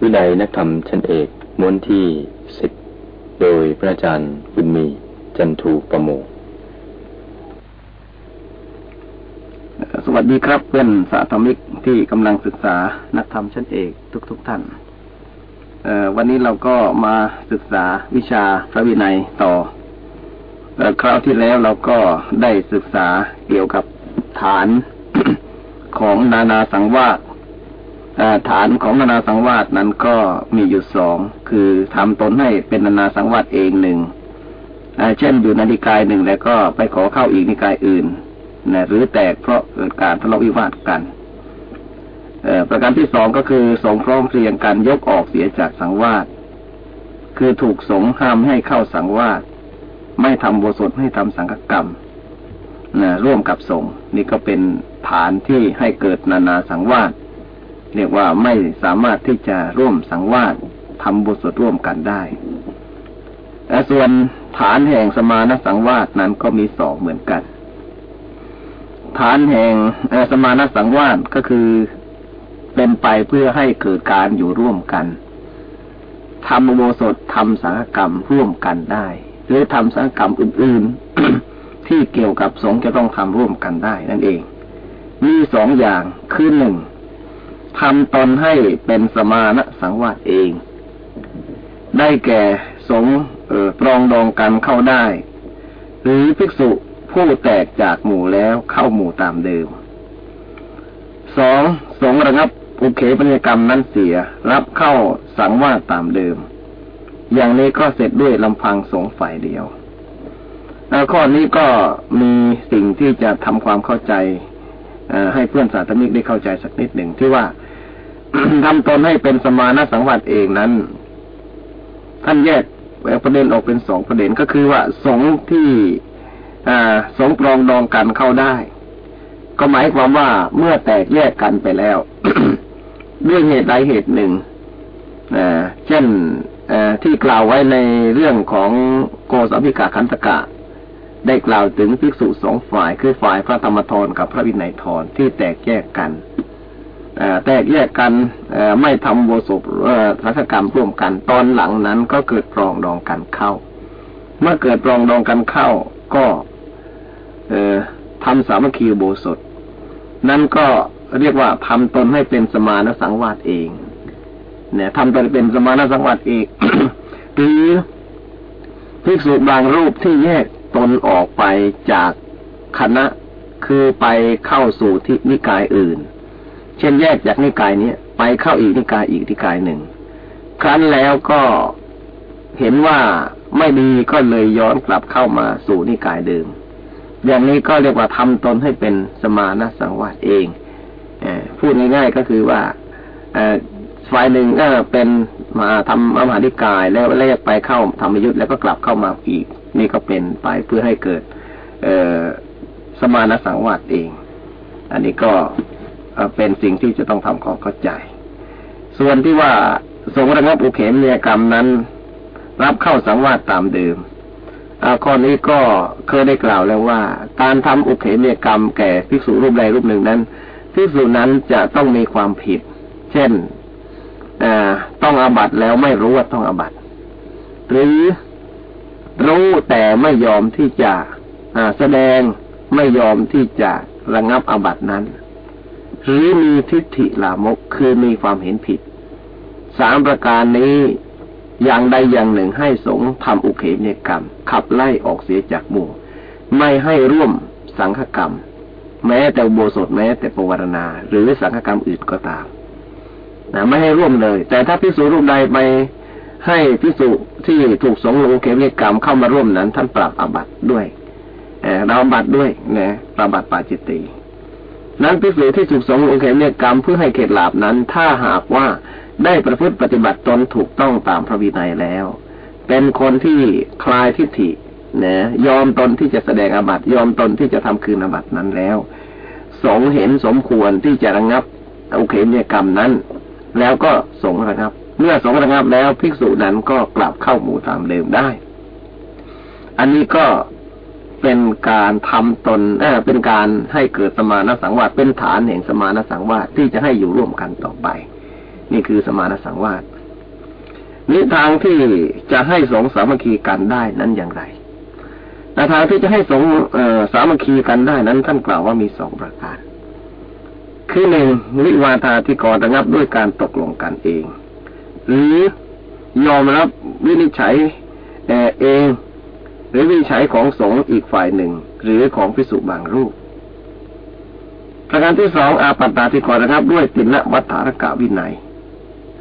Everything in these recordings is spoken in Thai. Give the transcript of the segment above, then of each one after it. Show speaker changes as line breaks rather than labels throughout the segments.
วินัยนักธรรมชั้นเอกม้วนที่สิบโดยพระอาจารย์บุญมี จันทูประโม
สวัสดีครับเพื่อนสาธมิกที่กำลังศึกษานักธรรมชั้นเอกทุกๆทท่านวันนี้เราก็มาศึกษาวิชาพระวินัยต่อคราวที่แล้วเราก็ได้ศึกษาเกี่ยวกับฐานของนานาสังวาส ฐานของนานาสังวาสนั้นก็มีอยู่สอง คือทำตนให้เป็นนานาสังวาสเองหนึ่งเช่นอยู่ในนิกายหนึ่งแล้วก็ไปขอเข้าอีกนิกายอื่นนะหรือแตกเพราะเกิดการทะเลาะวิวาทกันประการที่สองก็คือสงพร้อมเพรียงกันยกออกเสียจากสังวาสคือถูกสงห้ามให้เข้าสังวาสไม่ทำโบสถให้ทำสังฆกรรมนะร่วมกับสงนี่ก็เป็นฐานที่ให้เกิดนานาสังวาส เรียกว่าไม่สามารถที่จะร่วมสังวาสทำบุญสดร่วมกันได้และส่วนฐานแห่งสมานสังวาสนั้นก็มีสองเหมือนกัน ฐานแห่งสมานสังวาสก็คือเป็นไปเพื่อให้เกิดการอยู่ร่วมกันทำโมสดทำสังฆกรรมร่วมกันได้ หรือทำสังฆกรรมอื่นๆ ที่เกี่ยวกับสงฆ์จะต้องทำร่วมกันได้นั่นเอง มีสองอย่างคือหนึ่ง ทำตนให้เป็นสมานะสังวาสเอง ได้แก่สงเออปรองดองกันเข้าได้ หรือภิกษุผู้แตกจากหมู่แล้วเข้าหมู่ตามเดิมสองสงระงับอุเคปนิกรรมนั้นเสีย รับเข้าสังวาสตามเดิม อย่างนี้ก็เสร็จด้วยลำพังสงฝ่ายเดียวข้อนี้ก็มีสิ่งที่จะทำความเข้าใจ ให้เพื่อนสาธมิกได้เข้าใจสักนิดหนึ่งที่ว่าทำตนให้เป็นสมานะสังวัตเองนั้น ท่านแยกประเด็นออกเป็นสองประเด็นก็คือว่าสงที่สงปรองดองกันเข้าได้ ก็หมายความว่าเมื่อแตกแยกกันไปแล้วด้วยเหตุใดเหตุหนึ่งเช่นที่กล่าวไว้ในเรื่องของโกสภิกาคันตกะ ได้กล่าวถึงภิกษุสองฝ่ายคือฝ่ายพระธรรมทรกับพระวินัยทรที่แตกแยกกันแตกแยกกันไม่ทำโวสุปรัชกรรมร่วมกัน ตอนหลังนั้นก็เกิดปรองดองกันเข้า เมื่อเกิดปรองดองกันเข้า ก็ทำสามัคคีโบสถนั่นก็เรียกว่าทำตนให้เป็นสมานสังวาสเอง เนี่ยทำตนเป็นสมานสังวาสเองหรือภิกษุบางรูปที่แยก ตนออกไปจากคณะคือไปเข้าสู่ที่นิกายอื่น เช่นแยกจากนิกายนี้ไปเข้าอีกนิกายอีกนิกายหนึ่ง ครั้นแล้วก็เห็นว่าไม่ดีก็เลยย้อนกลับเข้ามาสู่นิกายเดิม อย่างนี้ก็เรียกว่าทำตนให้เป็นสมานะสังวาสเองอพูดง่ายๆก็คือว่าฝ่ายหนึ่งก็เป็นมาทำอมหานิกายแล้วแลกไปเข้าธรรมยุทธ์แล้วก็กลับเข้ามาอีก นี่ก็เป็นไปเพื่อให้เกิดเอสมานสังวาสเอง อันนี้ก็เป็นสิ่งที่จะต้องทำความเข้าใจ ส่วนที่ว่าสงระงับอุเขมเนียกรรมนั้น รับเข้าสังวาสตามเดิมข้อนี้ก็เคยได้กล่าวแล้วว่า การทำอุเขมเนียกรรมแก่ภิกษุรูปใดรูปหนึ่งนั้นภิกษุนั้นจะต้องมีความผิด เช่นต้องอาบัตแล้วไม่รู้ว่าต้องอาบัตหรือ รู้แต่ไม่ยอมที่จะแสดงไม่ยอมที่จะระงับอาบัตินั้น หรือมีทิฏฐิลามกคือมีความเห็นผิดสามประการนี้อย่างใดอย่างหนึ่งให้สงทำอุเคเนกรรม ขับไล่ออกเสียจากหมู่ ไม่ให้ร่วมสังฆกรรม แม้แต่โบสถแม้แต่ปวารณา หรือสังฆกรรมอื่นก็ตามนะไม่ให้ร่วมเลย แต่ถ้าพิสูจรูปใดไป ให้พิสุที่ถูกสงลงเขมิกรรมเข้ามาร่วมนั้น ท่านปรับอาบัตด้วยเราบัตด้วยนะปรับบัตปาจิตตินั้นพิสูจที่ถูกสงลงเขมิกรรมเพื่อให้เขตลาบนั้น ถ้าหากว่าได้ประพฤติปฏิบัติตนถูกต้องตามพระวินัยแล้ว เป็นคนที่คลายทิฏฐินะยอมตนที่จะแสดงอาบัตยอมตนที่จะทำคืนอาบัตนั้นแล้ว สงเห็นสมควรที่จะระงับอุเขมิกรรมนั้น แล้วก็สงระงับ เมื่อสงระงับแล้วภิกษุนั้นก็กลับเข้าหมู่ตามเดิมได้ อันนี้ก็เป็นการทำตนเออเป็นการให้เกิดสมานสังวาสเป็นฐานแห่งสมานสังวาสที่จะให้อยู่ร่วมกันต่อไป นี่คือสมานสังวาสนี่ทางที่จะให้สงสามัคคีกันได้นั้นอย่างไรแต่ทางที่จะให้สงสามัคคีกันได้นั้น ท่านกล่าวว่ามีสองประการ คือหนึ่งวิวาทาที่ก่อระงับด้วยการตกลงกันเอง หรือยอมรับวินิจฉัยเอง หรือวินิจฉัยของสงฆ์อีกฝ่ายหนึ่ง หรือของพิสุบางรูป ประการที่สองอาปัตตาที่ก่อระงับ ด้วยตินวัฏฐารกะวินัย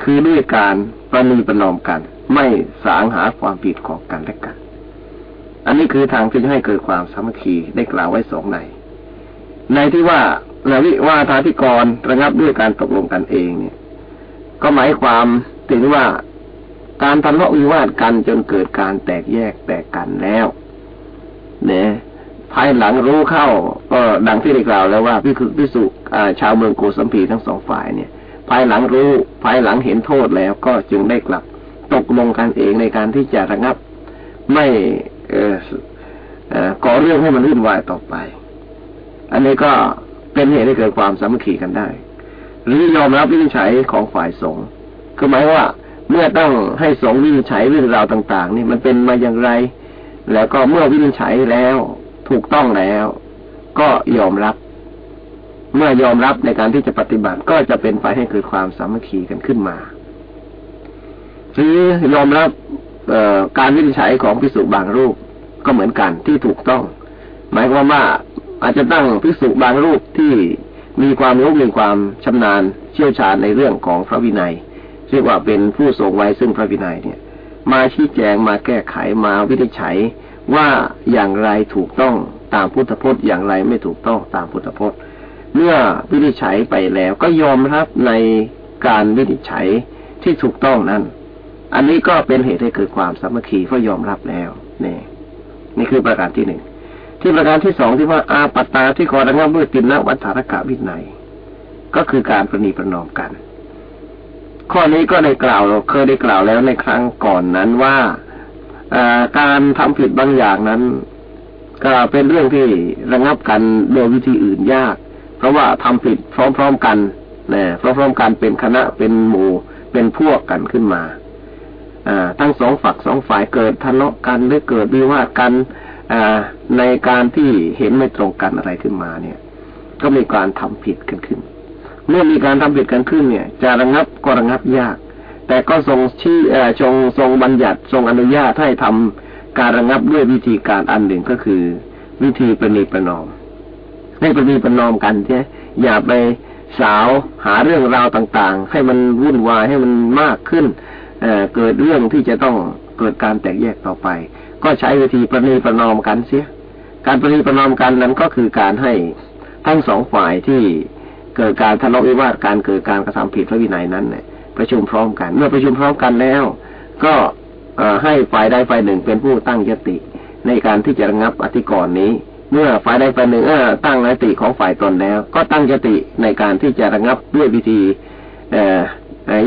คือด้วยการประนีประนอมกัน ไม่สางหาความผิดของกันและกัน อันนี้คือทางที่จะให้เกิดความสามัคคีได้กล่าวไว้สองในในที่ว่านาวิวาทาธิกรระงับด้วยการตกลงกันเองเนี่ย ก็หมายความ ถึงว่าการทะเลาะวิวาทกันจนเกิดการแตกแยกแตกกันแล้ว เนี่ยภายหลังรู้เข้า ก็ดังที่ได้กล่าวแล้วว่าพิคือพิสุชาวเมืองโกสัมพีทั้งสองฝ่ายเนี่ย ภายหลังรู้ ภายหลังเห็นโทษแล้วก็จึงได้กลับ ตกลงกันเองในการที่จะระงับ ไม่เออก่อเรื่องให้มันวุ่นวายต่อไป อันนี้ก็เป็นเหตุให้เกิดความสามัคคีกันได้ หรือยอมรับวินิจฉัยของฝ่ายสงฆ์ คือหมายว่าเมื่อต้องให้สงวินิจฉัยเรื่องราวต่าง ๆ นี่มันเป็นมาอย่างไร แล้วก็เมื่อวินิจฉัยแล้วถูกต้องแล้ว ก็ยอมรับ เมื่อยอมรับในการที่จะปฏิบัติก็จะเป็นไปให้เกิดความสามัคคีกันขึ้นมาหรือยอมรับการวินิจฉัยของพิสุบางรูปก็เหมือนกันที่ถูกต้อง หมายความว่าอาจจะตั้งพิสุบางรูปที่มีความรู้มีความชำนาญเชี่ยวชาญในเรื่องของพระวินัย เรียกว่าเป็นผู้ทรงไว้ซึ่งพระวินัยเนี่ย มาชี้แจงมาแก้ไขมาวินิจฉัยว่าอย่างไรถูกต้องตามพุทธพจน์อย่างไรไม่ถูกต้องตามพุทธพจน์ เมื่อวินิจฉัยไปแล้วก็ยอมรับในการวินิจฉัยที่ถูกต้องนั้น อันนี้ก็เป็นเหตุให้เกิดความสามัคคีเพราะยอมรับแล้วนี่นี่คือประการที่หนึ่งที่ประการที่สองที่ว่าอาปัตตาที่ขอระงับด้วยตินนวัฏฐารกะวินัย ก็คือการประนีประนอมกัน ข้อนี้ก็ได้กล่าวเราเคยได้กล่าวแล้วในครั้งก่อนนั้นว่าการทำผิดบางอย่างนั้น ก็เป็นเรื่องที่ระงับกันโดยวิธีอื่นยาก เพราะว่าทำผิดพร้อมๆกันนะพร้อมๆกันเป็นคณะเป็นหมู่เป็นพวกกันขึ้นมาทั้งสองฝักสองฝ่ายเกิดทะเลาะกันหรือเกิดวิวาทกันในการที่เห็นไม่ตรงกันอะไรขึ้นมาเนี่ย ก็มีการทำผิดกันขึ้น เมื่อมีการทำผิดกันขึ้นเนี่ย จะระงับก็ระงับยาก แต่ก็ทรงชี้ทรงทรงบัญญัติทรงอนุญาตให้ทำการระงับด้วยวิธีการอันหนึ่งก็คือ วิธีประนีประนอมให้ประนีประนอมกันใช่อย่าไปสาวหาเรื่องราวต่างๆ ให้มันวุ่นวายให้มันมากขึ้นเกิดเรื่องที่จะต้องเกิดการแตกแยกต่อไป ก็ใช้วิธีประนีประนอมกันเสีย การประนีประนอมกันนั้นก็คือการให้ทั้งสองฝ่ายที่ เกิดการทะเลาะวิวาทการเกิดการกระทำผิดพระวินัยนั้นเนี่ยประชุมพร้อมกัน เมื่อประชุมพร้อมกันแล้ว ก็ให้ฝ่ายใดฝ่ายหนึ่งเป็นผู้ตั้งยติ ในการที่จะระงับอธิกรณ์นี้ เมื่อฝ่ายใดฝ่ายหนึ่งตั้งยติของฝ่ายตนแล้ว ก็ตั้งยติในการที่จะระงับด้วยวิธี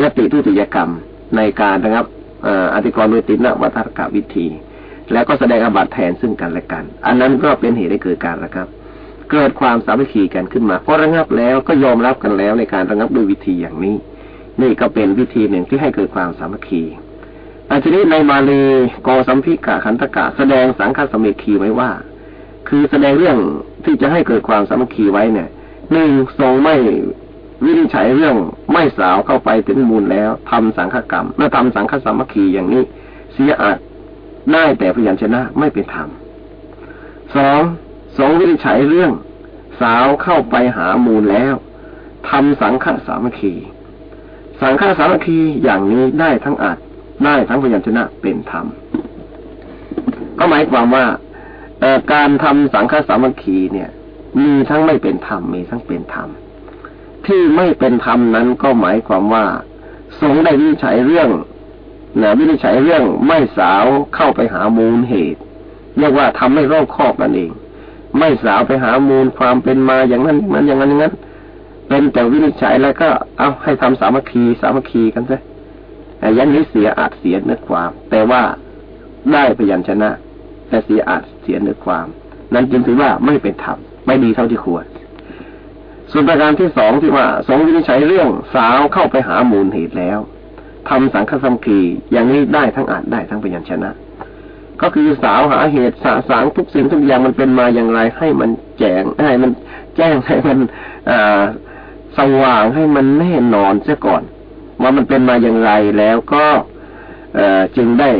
ยติทุติยกรรม ในการนะครับอธิกรณ์โดยตินวัฏกะวิธี แล้วก็แสดงอบัตแทนซึ่งกันและกัน อันนั้นก็เป็นเหตุให้เกิดการนะครับ เกิดความสามัคคีกันขึ้นมาพอระงับแล้วก็ยอมรับกันแล้วในการระงับด้วยวิธีอย่างนี้ นี่ก็เป็นวิธีหนึ่งที่ให้เกิดความสามัคคีอันนี้ในมาลีกอสัมพิกะขันตกะแสดงสังฆสมิคีไว้ว่า คือแสดงเรื่องที่จะให้เกิดความสามัคคีไว้เนี่ยหนึ่งทรงไม่วินิจฉัยเรื่องไม่สาวเข้าไปถึงมูลแล้วทำสังฆกรรมเมื่อทำสังฆสามัคคีอย่างนี้ เสียอาจได้แต่พยัญชนะไม่เป็นธรรมสอง สองวินิจฉัยเรื่อง สาวเข้าไปหามูลแล้วทำสังฆสามัคคี สังฆสามัคคีอย่างนี้ได้ทั้งอาจได้ทั้งพยัญชนะเป็นธรรม ก็หมายความว่าการทำสังฆสามัคคีเนี่ย มีทั้งไม่เป็นธรรมมีทั้งเป็นธรรม ที่ไม่เป็นธรรมนั้นก็หมายความว่าสงได้วินิจฉัยเรื่องนะวินิจฉัยเรื่องไม่สาวเข้าไปหามูลเหตุ เรียกว่าทำให้รอบครอบกันเอง ไม่สาวไปหามูลความเป็นมาอย่างนั้นมันอย่างนั้นอย่างนั้นเป็นแต่วินิจฉัยแล้วก็เอาให้ทำสามัคคีสามัคคีกันซะแต่ยันนี้เสียอาจเสียเนื้อความ แต่ว่าได้พยัญชนะ แต่เสียอาจเสียเนื้อความ นั้นจึงถือว่าไม่เป็นธรรมไม่ดีเท่าที่ควร ส่วนประการที่สองที่ว่าสงวินิจฉัยเรื่องสาวเข้าไปหามูลเหตุแล้วทำสังฆสัมคีอย่างนี้ได้ทั้งอาจได้ทั้งพยัญชนะ ก็คือสาวหาเหตุสาสางทุกสิ่งทุกอย่างมันเป็นมาอย่างไร ให้มันแจ้งให้มันแจ้งให้มันอ่าสว่างให้มันแน่นอนเสียก่อน ว่ามันเป็นมาอย่างไรแล้วก็จึงได้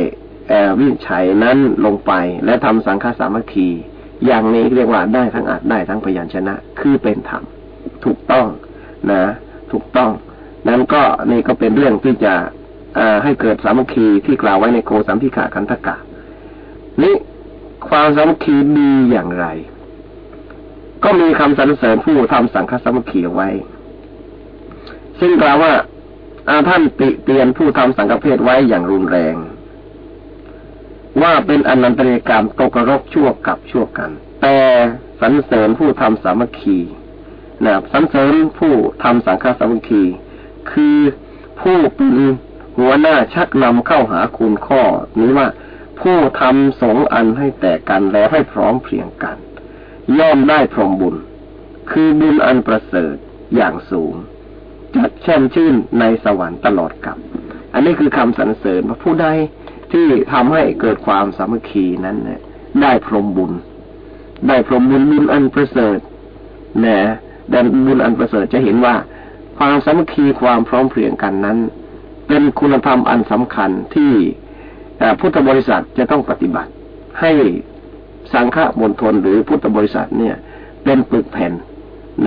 วิจัยนั้นลงไปและทำสังฆสามัคคี อย่างนี้เรียกว่าได้ทั้งอาจได้ทั้งพยัญชนะ คือเป็นธรรมถูกต้องนะ ถูกต้อง นั้นก็นี่ก็เป็นเรื่องที่จะให้เกิดสามัคคีที่กล่าวไว้ในโคสัมพิขาคันธกะ นี่ความสามัคคีดีอย่างไร ก็มีคำสรรเสริญผู้ทำสังฆสามัคคีไว้ ซึ่งกล่าวว่าอาท่านติเตียนผู้ทำสังฆเพศไว้อย่างรุนแรง ว่าเป็นอนันตริกรรมตกรกชั่วกับชั่วกัน แต่สรรเสริญผู้ทำสามัคคีนะสรรเสริญผู้ทำสังฆสามัคคี คือผู้เป็นหัวหน้าชักนำเข้าหาคุณข้อนี้ว่า ผู้ทำสงอันให้แตกกันแล้วให้พร้อมเพรียงกัน ย่อมได้พรหมบุญ คือบุญอันประเสริฐอย่างสูงจัดแช่มชื่นในสวรรค์ตลอดกับ อันนี้คือคำสรรเสริญว่าผู้ใดที่ทำให้เกิดความสามัคคีนั้นเนี่ยได้พรหมบุญ ได้พรหมบุญบุญอันประเสริฐนะดันบุญอันประเสริฐจะเห็นว่า ความสามัคคีความพร้อมเพรียงกันนั้น เป็นคุณธรรมอันสำคัญที่ พุทธบริษัทจะต้องปฏิบัติ ให้สังฆมณฑลหรือพุทธบริษัทเนี่ย เป็นปึกแผ่น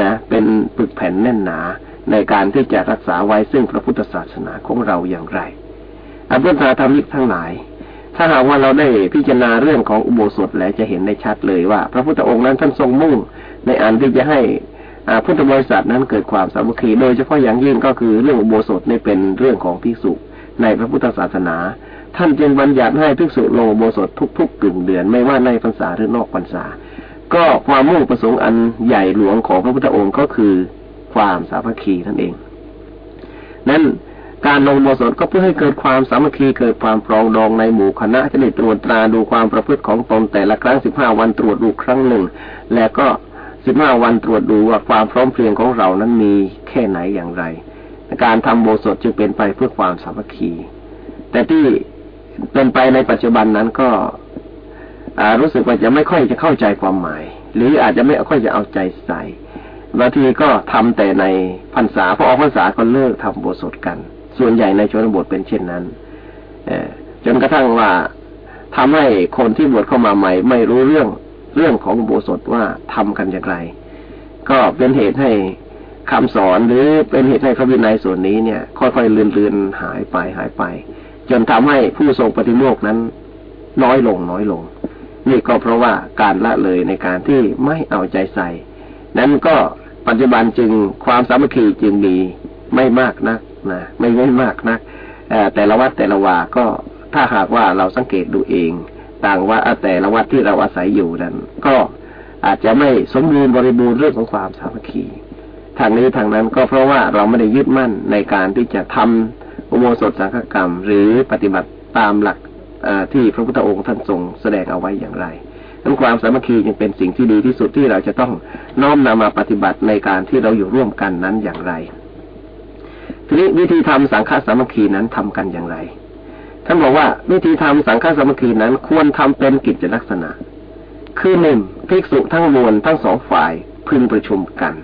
นะ เป็นปึกแผ่นแน่นหนา ในการที่จะรักษาไว้ซึ่งพระพุทธศาสนาของเราอย่างไรอันเป็นสาธรรมิกทั้งหลาย ถ้าหากว่าเราได้พิจารณาเรื่องของอุโบสถแล้วจะเห็นได้ชัดเลยว่า พระพุทธองค์นั้นท่านทรงมุ่ง ในอันที่จะให้พุทธบริษัทนั้นเกิดความสามัคคีโดยเฉพาะอย่างยิ่งก็คือเรื่องอุโบสถนี่เป็นเรื่องของภิกษุในพระพุทธศาสนา ท่านจึงบัญญัติให้ภิกษุลงโบสถทุกๆกึ่งเดือนไม่ว่าในพรรษาหรือนอกพรรษา ก็ความมุ่งประสงค์อันใหญ่หลวงของพระพุทธองค์ก็คือความสามัคคีนั่นเอง นั้นการลงโมสถก็เพื่อให้เกิดความสามัคคีเกิดความปรองดองในหมู่คณะจะได้ตรวจตราดูความประพฤติของตนแต่ละครั้งสิบห้าวันตรวจดูครั้งหนึ่ง และก็สิบห้าวันตรวจดูว่าความพร้อมเพรียงของเรานั้นมีแค่ไหนอย่างไร การทำโบสถจึงเป็นไปเพื่อความสามัคคี แต่ที่ เป็นไปในปัจจุบันนั้นก็รู้สึกว่าจะไม่ค่อยจะเข้าใจความหมาย หรืออาจจะไม่ค่อยจะเอาใจใส่บางทีก็ทำแต่ในพรรษาพอออกพรรษาก็เลิกทำโบสถกัน ส่วนใหญ่ในชนบทเป็นเช่นนั้นจนกระทั่งว่าทำให้คนที่บวชเข้ามาใหม่ ไม่รู้เรื่องเรื่องของโบสถว่าทำกันอย่างไร ก็เป็นเหตุให้คำสอนหรือเป็นเหตุให้พระวินัยส่วนนี้เนี่ย ค่อยๆเลือนๆหายไปหายไป จนทำให้ผู้ทรงปฏิโมกนั้น น้อยลงน้อยลง นี่ก็เพราะว่าการละเลยในการที่ไม่เอาใจใส่ นั้นก็ปัจจุบันจึงความสามัคคีจึงมีไม่มากนักนะไม่ไม่มากนักแต่ละวัดแต่ละวาก็ถ้าหากว่าเราสังเกตดูเอง ต่างว่าแต่ละวัดที่เราอาศัยอยู่นั้น ก็อาจจะไม่สมบูรณ์บริบูรณ์เรื่องของความสามัคคีทางนี้ทางนั้นก็เพราะว่าเราไม่ได้ยึดมั่นในการที่จะทำ อุโบสถสังฆกรรม หรือปฏิบัติตามหลักที่พระพุทธองค์ท่านทรงแสดงเอาไว้อย่างไรนั้นความสามัคคีจึงเป็นสิ่งที่ดีที่สุดที่เราจะต้องน้อมนำมาปฏิบัติในการที่เราอยู่ร่วมกันนั้นอย่างไร ทีนี้วิธีทำสังฆสามัคคีนั้นทำกันอย่างไรท่านบอกว่าวิธีทำสังฆสามัคคีนั้นควรทำเป็นกิจลักษณะ คือหนึ่งภิกษุทั้งมวลทั้งสองฝ่ายพึงประชุมกัน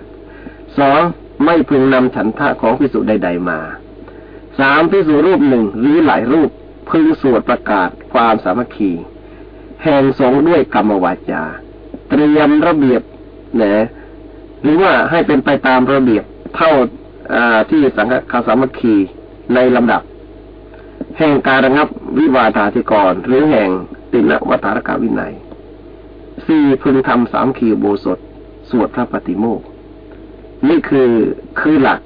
สองไม่พึงนำฉันทะของภิกษุใด ๆ มา สามภิกษุรูปหนึ่งหรือหลายรูปพึงสวดประกาศความสามัคคี แห่งสงด้วยกรรมวาจา เตรียมระเบียบนะหรือว่าให้เป็นไปตามระเบียบเท่าที่สังฆสามัคคีในลำดับ แห่งการระงับวิวาทาธิกร หรือแห่งตินวัฏารกาวินัยสี่พึงทำสามคีโบสถ สวดพระปฏิโมกนี่คือคือหลัก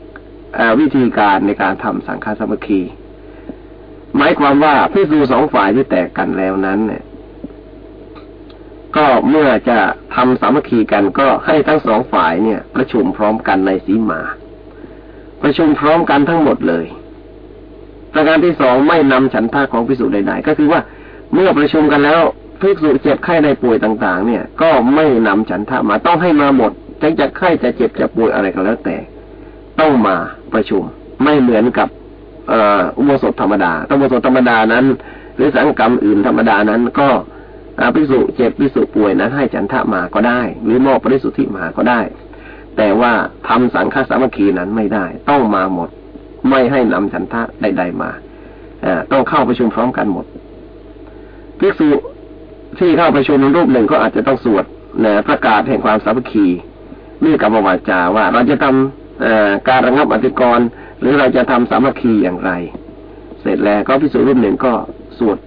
วิธีการในการทำสังฆสมัคคี หมายความว่าพิสูสองฝ่ายที่แตกกันแล้วนั้น เนี่ย ก็เมื่อจะทำสามัคคีกันก็ให้ทั้งสองฝ่ายเนี่ย ประชุมพร้อมกันในสีมา ประชุมพร้อมกันทั้งหมดเลยประการที่สองไม่นำฉันท่าของพิสูจน์ใดๆก็คือว่าเมื่อประชุมกันแล้วพิสูจเจ็บไข้ในป่วยต่าง ๆ เนี่ย ก็ไม่นำฉันท่ามาต้องให้มาหมดจะจะไข้จะเจ็บจะป่วยอะไรก็แล้วแต่ ต้องมาประชุม ไม่เหมือนกับอุโบสถธรรมดาอุโบสถธรรมดานั้น หรือสังกรรมอื่นธรรมดานั้นก็พิสุเจ็บพิสุป่วยนั้นให้จันทะมาก็ได้ หรือมอบปริสุทธิมาก็ได้ แต่ว่าทำสังฆสามัคคีนั้นไม่ได้ ต้องมาหมด ไม่ให้นำจันทะใด ๆมาอต้องเข้าประชุมพร้อมกันหมดภิกษุที่เข้าประชุมรูปหนึ่งก็อาจจะต้องสวดนะประกาศแห่งความสามัคคีนี่กับวาจาว่าเราจะทำ การระงับอธิกรณ์หรือเราจะทำสามัคคีอย่างไร เสร็จแล้วก็พิสูจรูปหนึ่งก็สวด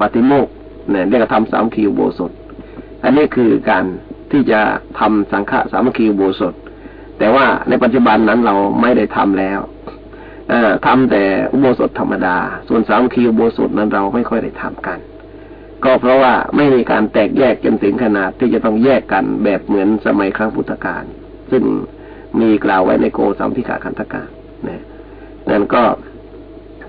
ปฏิโมกเนี่ยเรียกว่าทำสามัคคีอุโบสถ อันนี้คือการที่จะทำสังฆสามัคคีอุโบสถ แต่ว่าในปัจจุบันนั้นเราไม่ได้ทำแล้วอทำแต่อุโบสถธรรมดา ส่วนสามัคคีอุโบสถนั้นเราไม่ค่อยได้ทำกัน ก็เพราะว่าไม่มีการแตกแยกจนถึงขนาดที่จะต้องแยกกันแบบเหมือนสมัยครั้งพุทธกาลซึ่ง มีกล่าวไว้ในโกสัมพิกาคันธกานะนั่นก็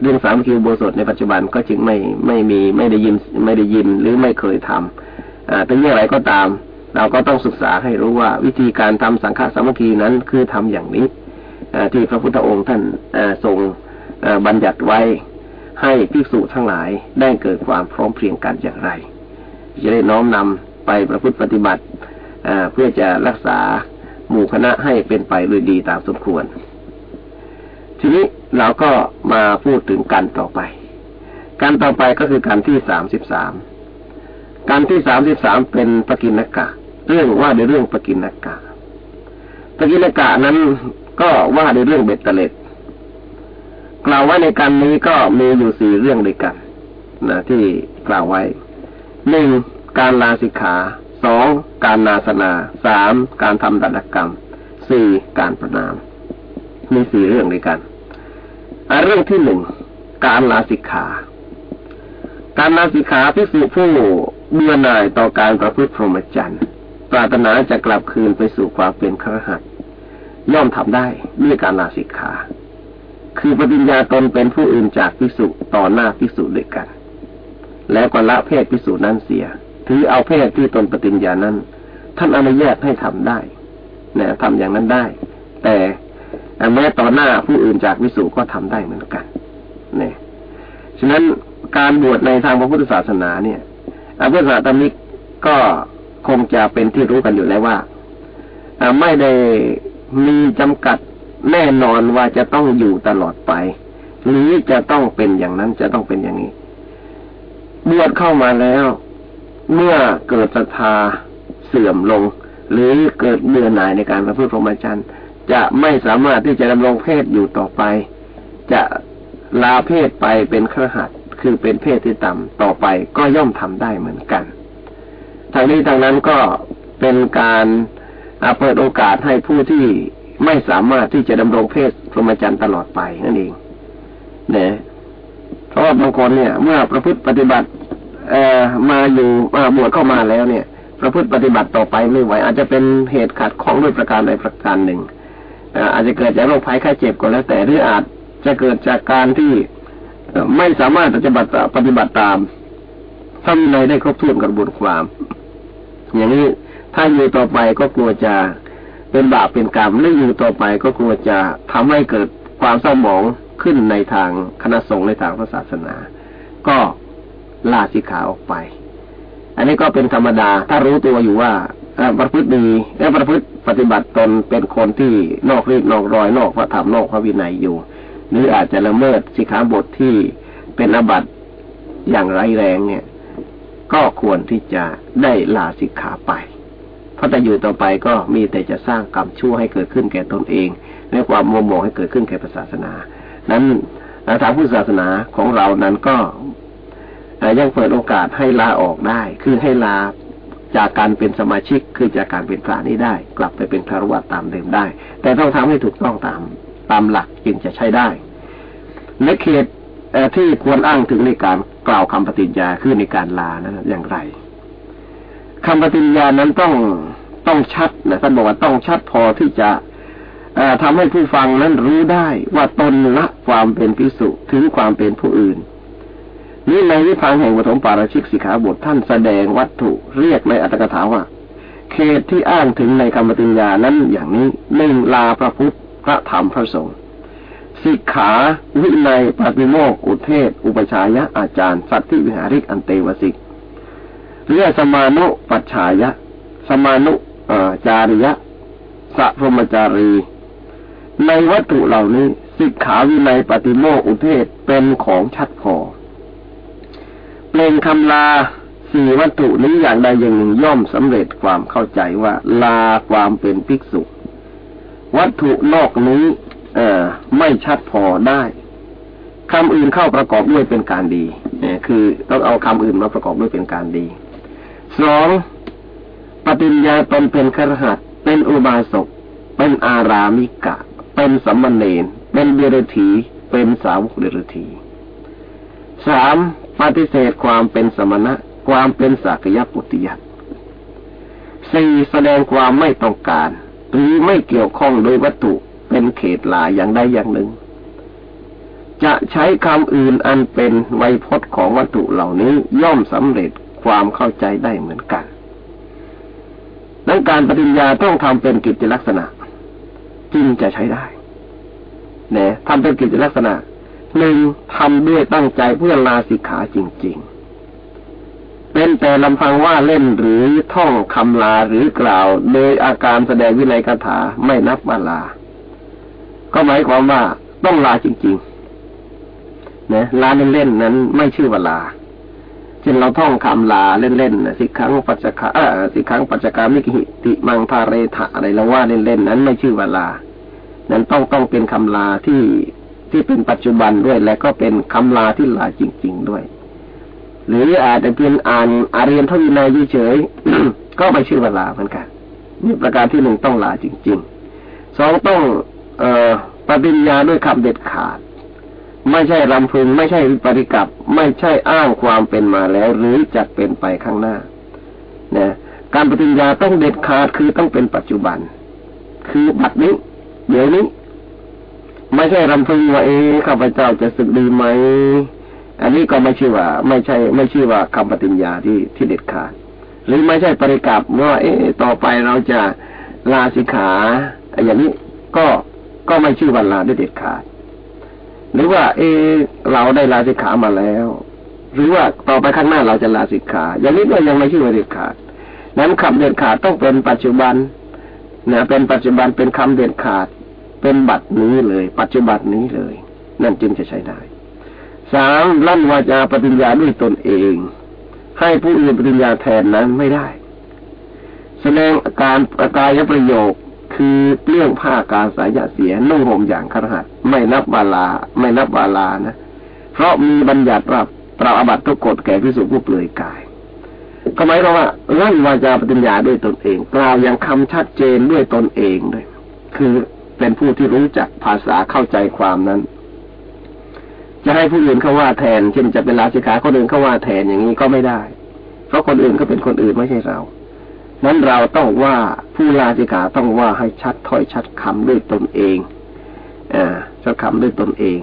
เรื่องสามคิวโบสถในปัจจุบันก็จึงไม่ไม่มีไม่ได้ยินไม่ได้ยินหรือไม่เคยทำอ่าแต่อย่างไรก็ตาม เราก็ต้องศึกษาให้รู้ว่าวิธีการทำสังฆสามัคคีนั้นคือทำอย่างนี้อที่พระพุทธองค์ท่านทรงบัญญัติไว้ให้ภิกษุทั้งหลายได้เกิดความพร้อมเพรียงกันอย่างไร จะได้น้อมนำไปประพฤติปฏิบัติเพื่อจะรักษา หมู่คณะให้เป็นไปโดยดีตามสมควร ทีนี้เราก็มาพูดถึงการต่อไปการต่อไปก็คือการที่สามสิบสามการที่สามสิบสามเป็นปกินกะ เรื่องว่าในเรื่องปกินกะปกินกะนั้นก็ว่าในเรื่องเบ็ดเตล็ดกล่าวไว้ในการนี้ก็มีอยู่สี่เรื่องด้วยกันนะที่กล่าวไว้หนึ่งการลาสิกขา สองการนาสนาสามการทำดัดกรรมสี่การประนาม มีสี่เรื่องด้วยกันเรื่องที่หนึ่งการลาสิกขา การลาสิกขาพิสูจผู้เบื่อหน่ายต่อการประพฤติพรหมจรรย์ปรารถนาจะกลับคืนไปสู่ความเป็นครหัสย่อมทำได้ด้วยการลาสิกขา คือปฏิญญาตนเป็นผู้อื่นจากพิสุต่อหน้าพิสุด้วยกัน แล้วก็ละเพศพิสุนั้นเสีย ถือเอาเพศที่ตนปฏิญญานั้น ท่านอนุญาตให้ทำได้นะทำอย่างนั้นได้ แต่แม้ต่อหน้าผู้อื่นจากวิสุก็ทำได้เหมือนกันเนี่ยฉะนั้นการบวชในทางพระพุทธศาสนาเนี่ยอาพุธศาสนามิกก็คงจะเป็นที่รู้กันอยู่แล้วว่าไม่ได้มีจำกัดแน่นอนว่าจะต้องอยู่ตลอดไป หรือจะต้องเป็นอย่างนั้นจะต้องเป็นอย่างนี้ บวชเข้ามาแล้ว เมื่อเกิดศรัทธาเสื่อมลง หรือเกิดเบื่อหน่ายในการประพฤติพรหมจรรย์จะไม่สามารถที่จะดำรงเพศอยู่ต่อไป จะลาเพศไปเป็นครหัสคือเป็นเพศที่ต่ำต่อไปก็ย่อมทำได้เหมือนกันทางนี้ทางนั้นก็เป็นการเปิดโอกาสให้ผู้ที่ไม่สามารถที่จะดำรงเพศพรหมจรรย์ตลอดไปนั่นเองเนี่ยเพราะบางคนเนี่ย เมื่อประพฤติปฏิบัติ เอ่อมาอยู่มาบวชเข้ามาแล้วเนี่ยประพฤติปฏิบัติต่อไปไม่ไหว อาจจะเป็นเหตุขัดข้องด้วยประการใดประการหนึ่งอาจจะเกิดจากโรคภัยไข้เจ็บก็แล้ว แต่หรืออาจจะเกิดจากการที่ไม่สามารถปฏิบัติปฏิบัติตามถ้ามีในได้ครบถ้วนกระบวนความ อย่างนี้ถ้าอยู่ต่อไปก็กลัวจะเป็นบาปเป็นกรรมหรืออยู่ต่อไปก็กลัวจะทำให้เกิดความเศร้าหมองขึ้นในทางคณะสงฆ์ในทางพระศาสนา ก็ ลาสิขาออกไป อันนี้ก็เป็นธรรมดา ถ้ารู้ตัวอยู่ว่าประพฤติดีและประพฤติปฏิบัติตนเป็นคนที่นอกรีดนอกรอยนอกพระธรรมนอกพระวินัยอยู่ หรืออาจจะละเมิดสิกขาบทที่เป็นอบัตอย่างไรแรงเนี่ย ก็ควรที่จะได้ลาสิกขาไป เพราะแต่อยู่ต่อไปก็มีแต่จะสร้างกรรมชั่วให้เกิดขึ้นแก่ตนเองและความโมโมให้เกิดขึ้นแก่ศาสนา นั้นทางพุทธศาสนาของเรานั้นก็ ยังเปิดโอกาสให้ลาออกได้ คือให้ลาจากการเป็นสมาชิกคือจากการเป็นพระนี้ได้ กลับไปเป็นคารวะตามเดิมได้ แต่ต้องทำให้ถูกต้องตามตามหลักจึงจะใช้ได้ในเขตที่ควรอ้างถึงในการกล่าวคำปฏิญญาคือในการลานั้นอย่างไรคำปฏิญญานั้นต้องต้องชัดนะท่านบอกว่าต้องชัดพอที่จะทำให้ผู้ฟังนั้นรู้ได้ว่าตนละความเป็นพิสุถึงความเป็นผู้อื่น นี่ในวิพังแห่งปฐมปาราชิกสิขาบทท่านแสดงวัตถุเรียกในอัตถกถาว่า เขตที่อ้างถึงในคำปฏิญญานั้นอย่างนี้หนึ่งลาพระพุทธพระธรรมพระสงฆ์สิกขาวินัยปฏิโมกอุเทศ อุปชายะอาจารย์สัตธิวิหาริกอันเตวสิกเรียสมานุปัชชายะ สมานุจาริยะสัพรมจารี ในวัตถุเหล่านี้สิกขาวินัยปฏิโมกอุเทศเป็นของชัดพอ เปล่งคำลาสี่วัตถุนี้อย่างใดอย่างหนึ่งย่อมสำเร็จความเข้าใจว่า ลาความเป็นภิกษุ วัตถุนอกนี้ เออไม่ชัดพอได้คำอื่นเข้าประกอบด้วยเป็นการดีเนี่ยคือต้องเอาคำอื่นมาประกอบด้วยเป็นการดีสองปฏิญญาตนเป็นครหัสเป็นอุบาสกเป็นอารามิกะ เป็นสัมมเนนเป็นเดรธีเป็นสาวกเดรธีสาม ปฏิเสธความเป็นสมณะ ความเป็นสักยปุติยัตสี่แสดงความไม่ต้องการ หรือไม่เกี่ยวข้องโดยวัตถุเป็นเขตลาอย่างใดอย่างหนึ่ง จะใช้คำอื่นอันเป็นไวยพจน์ของวัตถุเหล่านี้ย่อมสำเร็จความเข้าใจได้เหมือนกันดังการปฏิญญาต้องทำเป็นกิจลักษณะ จึงจะใช้ได้เนี่ยทำเป็นกิจลักษณะ หนึ่งทำด้วยตั้งใจเพื่อลาสิกขาจริง ๆ เป็นแต่ลำพังว่าเล่นหรือท่องคำลาหรือกล่าวโดยอาการแสดงวินัยคาถาไม่นับว่าลา ก็หมายความว่าต้องลาจริงๆนะลาเล่นๆนั้นไม่ชื่อว่าลาเช่นเราท่องคำลาเล่นๆสิกขังปัจจคาสิกขังปัจจกามิกิติมังพาเรถะอะไรเราว่าเล่นๆนั้นไม่ชื่อว่าลา นั้นต้องต้องเป็นคำลาที่ ที่เป็นปัจจุบันด้วย และก็เป็นคำลาที่ลาจริง ๆด้วย หรืออาจจะเป็นอ่านอาเรียนทวินัยเฉยก็ไม่ชื่อเวลาเหมือนกันนี่ประการที่หนึ่งต้องลาจริงๆสองต้องเอ่อปฏิญญาด้วยคำเด็ดขาด ไม่ใช่รำพึง ไม่ใช่วิปริกับ ไม่ใช่อ้างความเป็นมาแล้ว หรือจะเป็นไปข้างหน้านะการปฏิญญาต้องเด็ดขาดคือต้องเป็นปัจจุบัน คือบัดนี้ เดี๋ยวนี้ ไม่ใช่รำพึงว่าเอ๊ข้าพเจ้าจะสึกดีไหม อันนี้ก็ไม่ชื่อว่า ไม่ใช่ ไม่ชื่อว่าคำปฏิญญาที่ที่เด็ดขาด หรือไม่ใช่ปริกับว่า เอ๊ต่อไปเราจะลาสิกขาอย่างนี้ก็ก็ไม่ชื่อวันลาได้เด็ดขาด หรือว่า เอเราได้ลาสิกขามาแล้ว หรือว่าต่อไปข้างหน้าเราจะลาสิกขา อย่างนี้ก็ยังไม่ชื่อว่าเด็ดขาด นั้นคำเด็ดขาดต้องเป็นปัจจุบันนะเป็นปัจจุบันเป็นคำเด็ดขาด เป็นบัตรนี้เลย ปัจจุบันนี้เลย นั่นจึงจะใช้ได้สามลั่นวาจาปฏิญญาด้วยตนเอง ให้ผู้อื่นปฏิญญาแทนนั้นไม่ได้ แสดงอาการอากายประโยคคือเรื่องผ้าการสายเสียนุ่งห่มอย่างครหัสไม่นับบาลา ไม่นับบาลานะ เพราะมีบัญญัติว่าปราอบัตทุกกฎแก่พิสุผู้เปลือยกาย ก็หมายความว่าลั่นวาจาปฏิญญาด้วยตนเอง กล่าวอย่างคำชัดเจนด้วยตนเองด้วย คือ เป็นผู้ที่รู้จักภาษาเข้าใจความนั้น จะให้ผู้อื่นเขาว่าแทน เช่นจะเป็นลาสิกขาคนอื่นเขาว่าแทนอย่างนี้ก็ไม่ได้ เพราะคนอื่นก็เป็นคนอื่นไม่ใช่เรา นั้นเราต้องว่าผู้ลาสิกขาต้องว่าให้ชัดถ้อยชัดคำด้วยตนเองอ่าชัดคำด้วยตนเอง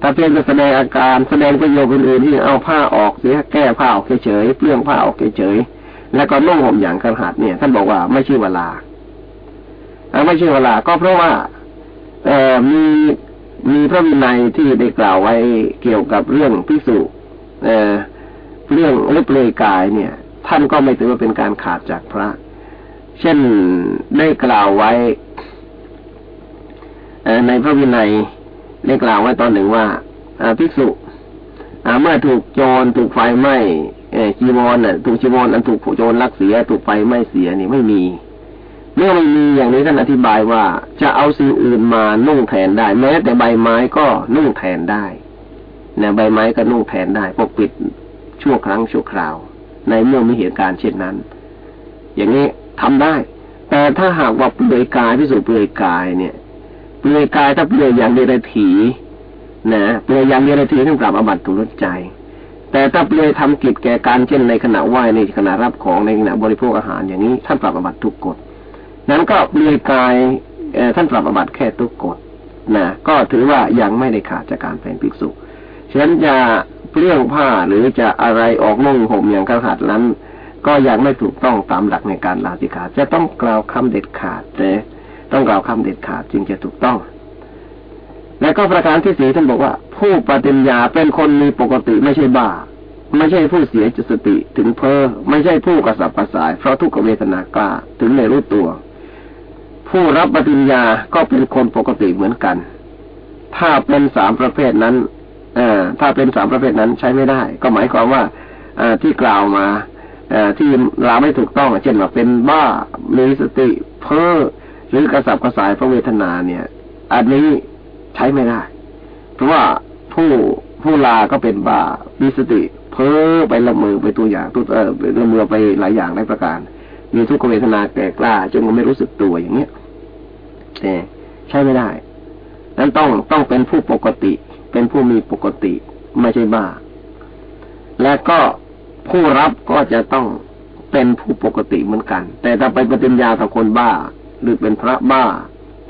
ถ้าเพียงจะแสดงอาการแสดงประโยชน์อื่นที่เอาผ้าออกเสียแก้ผ้าออกเฉยๆเปลื้องผ้าออกเฉยๆแล้วก็นุ่งห่มอย่างกระหัดเนี่ยท่านบอกว่าไม่ชื่อเวลา ไม่ใช่เวลา ก็เพราะว่าเออมีมีพระวินัยที่ได้กล่าวไว้เกี่ยวกับเรื่องพิสุเเรื่องเล็บเลยกายเนี่ย ท่านก็ไม่ถือว่าเป็นการขาดจากพระ เช่นได้กล่าวไว้ในพระวินัยได้กล่าวไว้ตอนหนึ่งว่าภิกษุเมื่อถูกโจรถูกไฟไหม้จีวรถูกจีวรอันถูกโจรลักเสีย ถูกไฟไหม้เสียนี่ไม่มี เมื่อไม่มีอย่างนี้ท่านอธิบายว่าจะเอาสิ่งอื่นมานุ่งแทนได้ แม้แต่ใบไม้ก็นุ่งแทนได้นี่ยใบไม้ก็นุ่งแทนได้ปกปิดชั่วครั้งชั่วคราว ในเมื่อมีเหตุการณ์เช่นนั้น อย่างนี้ทำได้ แต่ถ้าหากว่าเปลือยกายพิสูจน์เปลือยกายเนี่ยเปลือยกายถ้าเปลือยอย่างเดรัจฉีนะเปลือยอย่างเดรัจฉีต้องกลับอบัตตุรใจ แต่ถ้าเปลือยทำกิจแก่การเช่นในขณะไหว้ในขณะรับของในขณะบริโภคอาหารอย่างนี้ท่านปรับอบัตทุกกฎ นั้นก็เปลือยกายท่านปรับอบัตแค่ทุกกฎนะก็ถือว่ายังไม่ได้ขาดจากการเป็นภิกษุฉะนั้นจะเปลื้องผ้าหรือจะอะไรออกนุ่งห่มอย่างกระหัดนั้น ก็ยังไม่ถูกต้องตามหลักในการลาสิกขาจะต้องกล่าวคำเด็ดขาดแต่ต้องกล่าวคำเด็ดขาดจึงจะถูกต้อง และก็ประการที่สี่ท่านบอกว่า ผู้ปฏิญญาเป็นคนมีปกติไม่ใช่บ้า ไม่ใช่ผู้เสียจุสติถึงเพ้อไม่ใช่ผู้กระสับกระส่าย เพราะทุกขเวทนากล้าถึงในรู้ตัว ผู้รับปฏิญญาก็เป็นคนปกติเหมือนกัน ถ้าเป็นสามประเภทนั้นอถ้าเป็นสามประเภทนั้นใช้ไม่ได้ ก็หมายความว่าอที่กล่าวมาอที่เราไม่ถูกต้องเช่นว่าเป็นบ้ามีสติเพ้อหรือกระสับกระส่ายพระเวทนาเนี่ย อันนี้ใช้ไม่ได้ เพราะว่าผู้ผู้ลาก็เป็นบ้ามีสติ เพ้อไปละเมอไปตัวอย่างตัวเออละเมอไปหลายอย่างหลายประการ มีทุกขเวทนาแก่กล้าจนก็ไม่รู้สึกตัวอย่างเนี้ย แต่ใช้ไม่ได้นั้นต้องต้องเป็นผู้ปกติ เป็นผู้มีปกติ ไม่ใช่บ้า และก็ผู้รับก็จะต้องเป็นผู้ปกติเหมือนกัน แต่ถ้าไปปฏิญญาต่อคนบ้า หรือเป็นพระบ้า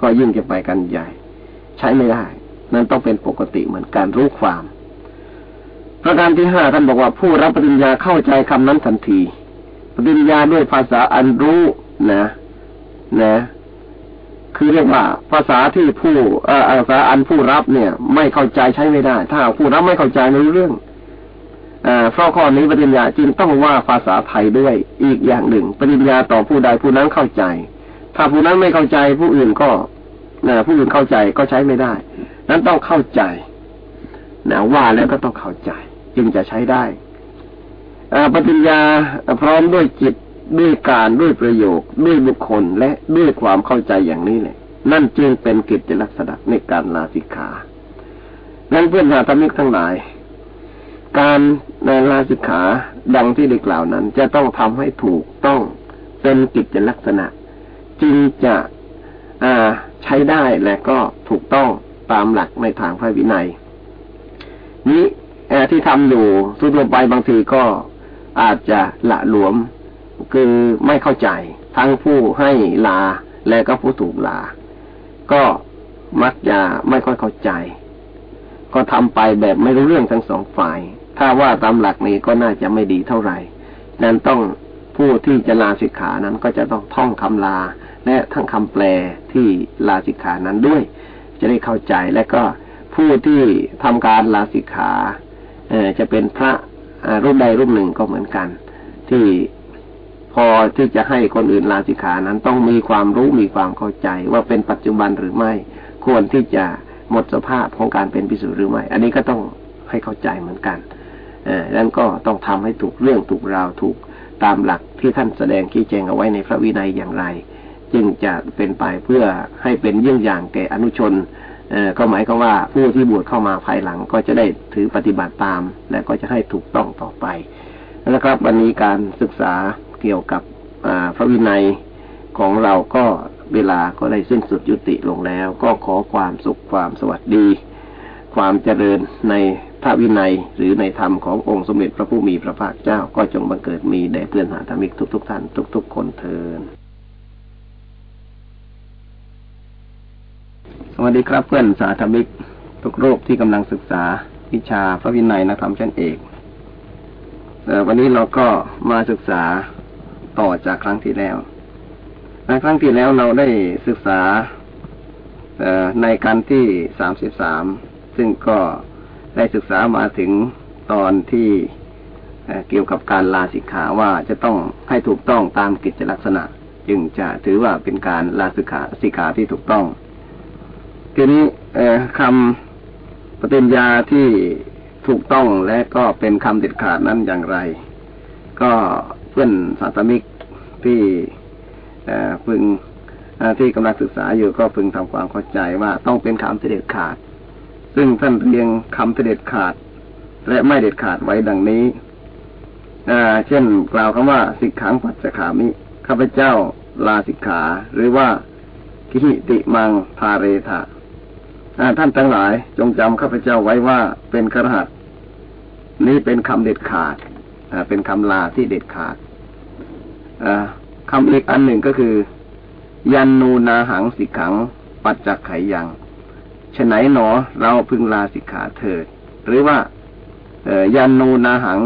ก็ยิ่งจะไปกันใหญ่ ใช้ไม่ได้ นั้นต้องเป็นปกติเหมือนกันรู้ความประการที่ห้าท่านบอกว่าผู้รับปฏิญญาเข้าใจคำนั้นทันทีปฏิญญาด้วยภาษาอันรู้นะ นะ คือเรียกว่าภาษาที่ผู้ภาษาอันผู้รับเนี่ย ไม่เข้าใจใช้ไม่ได้ ถ้าผู้รับไม่เข้าใจในเรื่องเพราะข้อนี้ปริญญาจึงต้องว่าภาษาไทยด้วยอีกอย่างหนึ่ง ปริญญาต่อผู้ใดผู้นั้นเข้าใจ ถ้าผู้นั้นไม่เข้าใจผู้อื่นก็นะผู้อื่นเข้าใจก็ใช้ไม่ได้ นั้นต้องเข้าใจนะว่าแล้วก็ต้องเข้าใจ จึงจะใช้ได้ปฏิญญาพร้อมด้วยจิต ด้วยการด้วยประโยค ด้วยบุคคลและด้วยความเข้าใจอย่างนี้แหละ นั่นจึงเป็นกิจลักษณะในการลาสิกขานั้นเพื่อนหาธรรมิกทั้งหลาย การในลาสิกขาดังที่ได้กล่าวนั้น จะต้องทำให้ถูกต้องเป็นกิจลักษณะ จึงจะใช้ได้และก็ถูกต้องตามหลักในทางพระวินัย นี้ที่ทำอยู่ทั่วไปบางทีก็อาจจะละหลวม คือไม่เข้าใจ ทั้งผู้ให้ลาและก็ผู้ถูกลา ก็มักจะไม่ค่อยเข้าใจ ก็ทำไปแบบไม่รู้เรื่องทั้งสองฝ่าย ถ้าว่าตามหลักนี้ก็น่าจะไม่ดีเท่าไหร่ นั้นต้องผู้ที่จะลาสิกขานั้นก็จะต้องท่องคำลา และทั้งคำแปลที่ลาสิกขานั้นด้วย จะได้เข้าใจและก็ผู้ที่ทำการลาสิกขาเอจะเป็นพระรูปใดรูปหนึ่งก็เหมือนกัน ที่ พอที่จะให้คนอื่นลาสิกขานั้นต้องมีความรู้มีความเข้าใจว่าเป็นปัจจุบันหรือไม่ ควรที่จะหมดสภาพของการเป็นพิสุหรือไม่ อันนี้ก็ต้องให้เข้าใจเหมือนกันอนั้นก็ต้องทำให้ถูกเรื่องถูกราวถูกตามหลักที่ท่านแสดงขี้แจงเอาไว้ในพระวินัยอย่างไร จึงจะเป็นไปเพื่อให้เป็นเยี่ยงอย่างแก่อนุชนก็หมายก็ว่าผู้ที่บวชเข้ามาภายหลังก็จะได้ถือปฏิบัติตาม และก็จะให้ถูกต้องต่อไปนะครับวันนี้การศึกษา เกี่ยวกับพระวินัยของเราก็เวลาก็ได้สิ้นสุดยุติลงแล้ว ก็ขอความสุขความสวัสดี ความเจริญในพระวินัยหรือในธรรมขององค์สมเด็จพระผู้มีพระภาคเจ้าก็จงบังเกิดมีแด่เพื่อนหาธรรมิกทุก ๆทท่านทุก ๆ คนเทินสวัสดีครับเพื่อนสาธมิกทุกรูปที่กำลังศึกษาวิชาพระวินัยนักธรรมชั้นเอกวันนี้เราก็มาศึกษา ต่อจากครั้งที่แล้วในครั้งที่แล้วเราได้ศึกษาในการที่สามสิบสามซึ่งก็ได้ศึกษามาถึงตอนที่เกี่ยวกับการลาสิกขาว่าจะต้องให้ถูกต้องตามกิจลักษณะ จึงจะถือว่าเป็นการลาสิกขาสิกขาที่ถูกต้อง ทีนี้คำปฏิญญาที่ถูกต้องและก็เป็นคำเด็ดขาดนั้นอย่างไร ก็ เพื่อนสาธมิกที่พึงที่กำลังศึกษาอยู่ก็พึงทำความเข้าใจว่าต้องเป็นคำที่เด็ดขาด ซึ่งท่านเรียงคำเสด็ดขาด และไม่เด็ดขาดไว้ดังนี้เช่นกล่าวคำว่าสิกขังปัจจขามิข้าพเจ้าลาสิกขา หรือว่ากิหิติมังพาเรธาท่านทั้งหลายจงจำข้าพเจ้าไว้ว่าเป็นครหัสนี้เป็นคำเด็ดขาด เป็นคำลาที่เด็ดขาดคำอีกอันหนึ่งก็คือ ยันนูนาหังสิกขัง ปัจจักไขยังฉไหนหนอเราพึงลาสิกขาเถิด หรือว่ายันนูนาหัง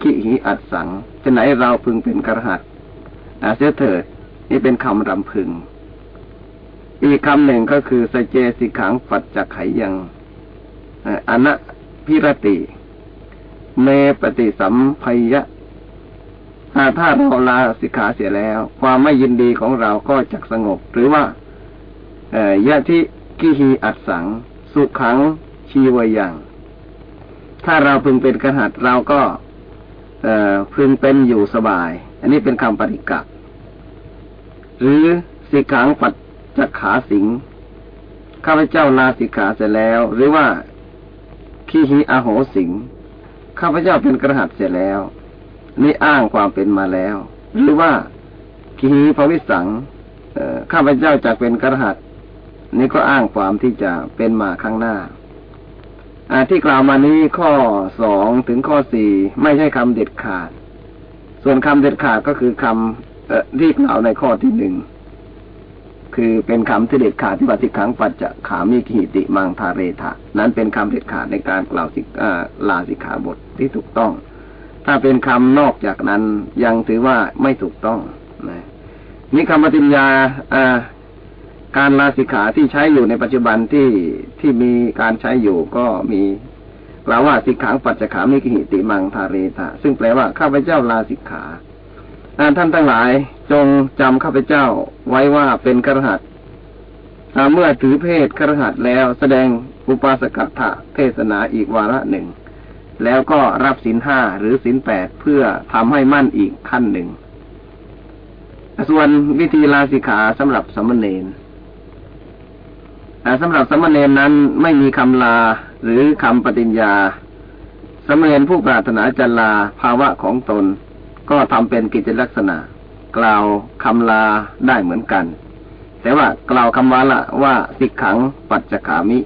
ขิหิอัดสังฉะไหนเราพึงเป็นกระหัตอาเสียเถิด นี่เป็นคำรำพึง อีกคำหนึ่งก็คือสเจสิขังปัจจไขยังอนะพิรติ เมปฏิสัมพยะถ้าเราลาสิกขาเสียแล้ว ความไม่ยินดีของเราก็จะสงบ หรือว่าเอ่ยะทิกิฮีอัดสัง สุขังชีวยังถ้าเราพึงเป็นกระหัตเราก็เออพึงเป็นอยู่สบาย อันนี้เป็นคำปฏิกะหรือสิกขังปัจจขาสิงข้าพเจ้าลาสิกขาเสร็จแล้ว หรือว่าขีหิอโหสิง ข้าพเจ้าเป็นกระหัตเสร็จแล้วนี่อ้างความเป็นมาแล้ว หรือว่าขีหิภวิสังข้าพเจ้าจะเป็นกระหัตนี่ก็อ้างความที่จะเป็นมาข้างหน้าที่กล่าวมานี้ข้อสองถึงข้อสี่ไม่ใช่คำเด็ดขาด ส่วนคำเด็ดขาดก็คือคำที่กล่าวในข้อที่หนึ่ง คือเป็นคำที่เด็ดขาดที่ปฏิขังปัจจะขามิขีติมังทาเรทะนั้นเป็นคำเด็ดขาดในการกล่าวสิลาสิกขาบทที่ถูกต้อง ถ้าเป็นคำนอกจากนั้นยังถือว่าไม่ถูกต้องนะนี่คำปฏิญญาการลาสิกขาที่ใช้อยู่ในปัจจุบันที่ที่มีการใช้อยู่ก็มีกล่าวว่าสิกขังปัจจขามิขิติมังทาเรทะซึ่งแปลว่าข้าพเจ้าลาสิกขา ท่านทั้งหลายจงจำข้าพเจ้าไว้ว่าเป็นกระหัตเมื่อถือเพศกระหัตแล้วแสดงอุปาสกัตเทศนาอีกวาระหนึ่ง แล้วก็รับสินห้าหรือสินแปดเพื่อทำให้มั่นอีกขั้นหนึ่ง ส่วนวิธีลาสิกขาสำหรับสมณเณรสำหรับสมณเณรนั้นไม่มีคำลาหรือคำปฏิญญา สมณเณรผู้ปรารถนาจะลาภาวะของตน ก็ทำเป็นกิจลักษณะ กล่าวคำลาได้เหมือนกัน แต่ว่ากล่าวคำวาละว่าสิกขังปัจจขามิ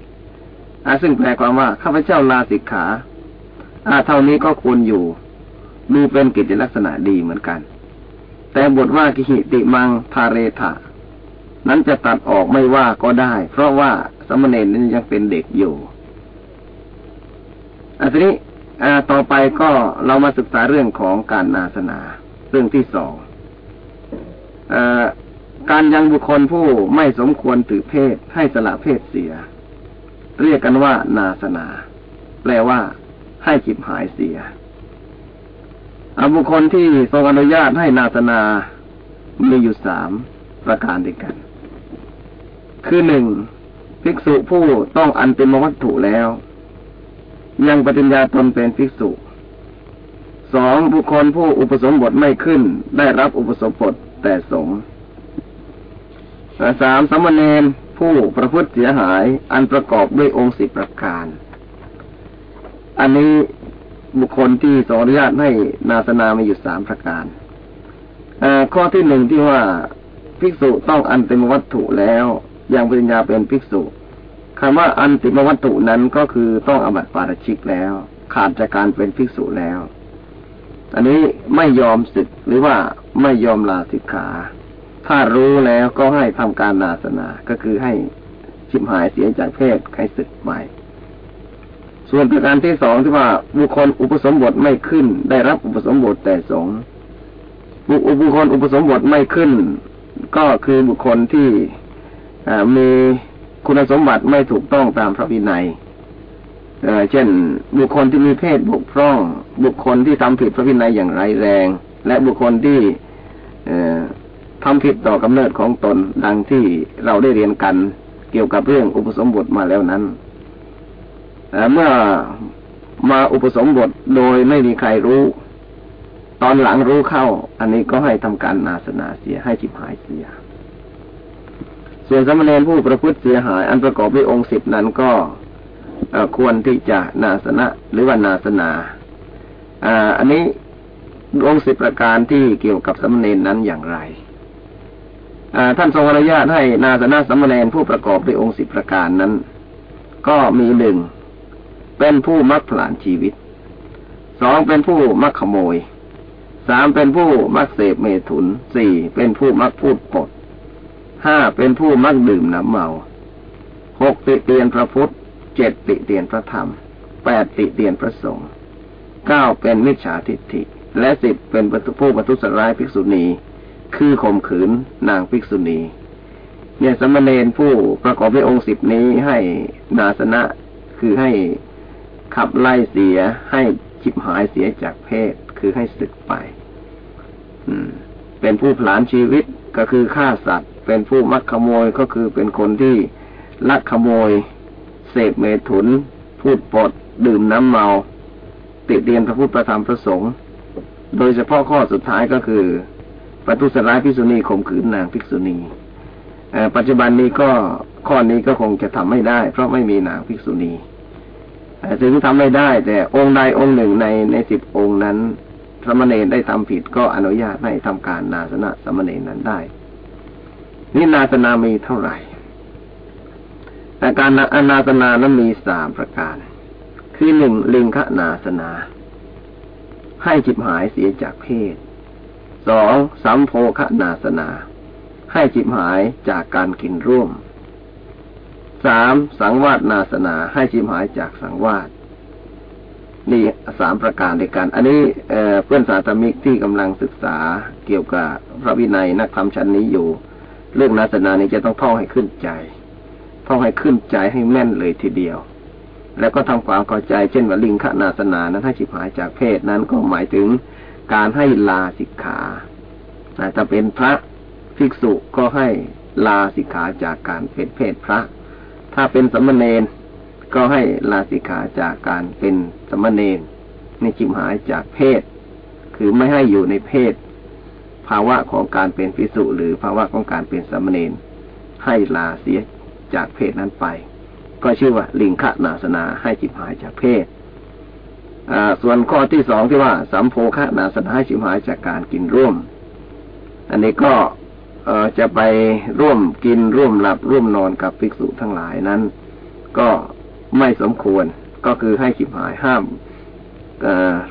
อาซึ่งแปลความว่าข้าพเจ้าลาสิกขาอาเท่านี้ก็ควรอยู่ดูเป็นกิจลักษณะดีเหมือนกัน แต่บทว่ากิหิติมังพาเรธะนั้นจะตัดออกไม่ว่าก็ได้ เพราะว่าสมณเณรนั้นยังเป็นเด็กอยู่อันนี้ ต่อไปก็เรามาศึกษาเรื่องของการนาสนา เรื่องที่สองอการยังบุคคลผู้ไม่สมควรถือเพศให้สละเพศเสีย เรียกกันว่านาสนา แปลว่า ให้จิบหายเสียบุคคลที่ทรงอนุญาตให้นาสนา มีอยู่สามประการด้วยกัน คือหนึ่งภิกษุผู้ต้องอันเป็นมวัตถุแล้ว ยังปฏิญญาตนเป็นภิกษุสองบุคคลผู้อุปสมบทไม่ขึ้น ได้รับอุปสมบทแต่สงสามสมณเณรผู้ประพฤติเสียหาย อันประกอบด้วยองค์สิบประการ อันนี้บุคคลที่สอนุญาตให้นาสนามีอยู่สามประการข้อที่หนึ่งที่ว่าภิกษุต้องอันเป็นวัตถุแล้วยังปริญญาเป็นภิกษุ คำว่าอันติมวัตถุนั้นก็คือต้องอบัติปาราชิกแล้ว ขาดจากการเป็นภิกษุแล้ว อันนี้ไม่ยอมศึกหรือว่าไม่ยอมลาสิกขา ถ้ารู้แล้วก็ให้ทำการนาสนาก็คือให้ชิมหายเสียจากเพศให้ศึกใหม่ ส่วนประการที่สองที่ว่าบุคคลอุปสมบทไม่ขึ้น ได้รับอุปสมบทแต่สงบุคคลอุปสมบทไม่ขึ้น ก็คือบุคคลที่มี คุณสมบัติไม่ถูกต้องตามพระวินัยเช่น บุคคลที่มีเพศบกพร่อง บุคคลที่ทำผิดพระวินัยอย่างไรแรง และบุคคลที่ทำผิดต่อกำเนิดของตนดังที่เราได้เรียนกันเกี่ยวกับเรื่องอุปสมบทมาแล้วนั้นเมื่อมาอุปสมบทโดยไม่มีใครรู้ ตอนหลังรู้เข้า อันนี้ก็ให้ทำการนาสนาเสียให้จิบหายเสีย ส่วนสมณเณรผู้ประพฤติเสียหาย อันประกอบด้วยองค์สิบนั้นก็ควรที่จะนาสนะหรือว่านาสนาอันนี้องค์สิบประการที่เกี่ยวกับสมณเณรนั้นอย่างไรท่านทรงอนุญาตให้นาสนะสมณเณรผู้ประกอบด้วยองค์สิบประการนั้น ก็มีหนึ่งเป็นผู้มักผลานชีวิตสองเป็นผู้มักขโมยสามเป็นผู้มักเสพเมถุนสี่เป็นผู้มักพูดปด ห้าเป็นผู้มักดื่มน้ำเมาหกติเตียนพระพุทธเจ็ดติเตียนพระธรรมแปดติเตียนพระสงฆ์เก้าเป็นมิจฉาทิฏฐิ และสิบเป็นผู้ประทุษร้ายภิกษุณี คือข่มขืนนางภิกษุณีเนี่ยสมณเณรผู้ประกอบด้วยองค์สิบนี้ให้นาสนะคือให้ขับไล่เสียให้ชิบหายเสียจากเพศคือให้ศึกไป อืม เป็นผู้ผลานชีวิตก็คือฆ่าสัตว์ เป็นผู้มักขโมยก็คือเป็นคนที่ลักขโมย เสพเมถุน พูดปด ดื่มน้ำเมา ติดเตียนพระพุทธประธรรมพระสงฆ์โดยเฉพาะข้อสุดท้ายก็คือปัตุสร้ายภิกษุณีข่มขืนนางภิกษุณีปัจจุบันนี้ก็ข้อนี้ก็คงจะทำไม่ได้ เพราะไม่มีนางภิกษุณีถึงทำไม่ได้ แต่องค์ใดองค์หนึ่งในในสิบองค์นั้นสมณเณรได้ทำผิดก็อนุญาตให้ทำการนาสนะสมณเณรนั้นได้ นี่นาสนามีเท่าไหร่แต่การอนาสนานั้นมีสามประการ คือหนึ่งลิงคนาสนา ให้จิบหายเสียจากเพศ สองสัมโพคนาสนา ให้จิบหายจากการกินร่วม สามสังวาสนาสนา ให้จิบหายจากสังวาสนี่สามประการในการ อันนี้เพื่อนสาธมิกที่กำลังศึกษาเกี่ยวกับพระวินัยนักธรรมชั้นนี้อยู่ เรื่องนาสนานี้จะต้องท่องให้ขึ้นใจ ท่องให้ขึ้นใจให้แม่นเลยทีเดียว แล้วก็ทำความเข้าใจเช่นว่าลิงคนาสนานั้นให้ฉิบหายจากเพศนั้นก็หมายถึงการให้ลาสิกขาอาจจะเป็นพระภิกษุก็ให้ลาสิกขาจากการเป็นเพศพระ ถ้าเป็นสมณเณรก็ให้ลาสิกขาจากการเป็นสมณเณรนี่จิมหายจากเพศ คือไม่ให้อยู่ในเพศาวะของการเป็นภิกษุหรือภาวะของการเป็นสมณเณรให้ลาเสียจากเพศนั้นไป ก็ชื่อว่าลิงคนาสนาให้จิบหายจากเพศส่วนข้อที่สองที่ว่าสัมโพคนาสนาให้จิบหายจากการกินร่วม อันนี้ก็จะไปร่วมกินร่วมหลับร่วมนอนกับภิกษุทั้งหลายนั้น ก็ไม่สมควรก็คือให้จิบหายห้าม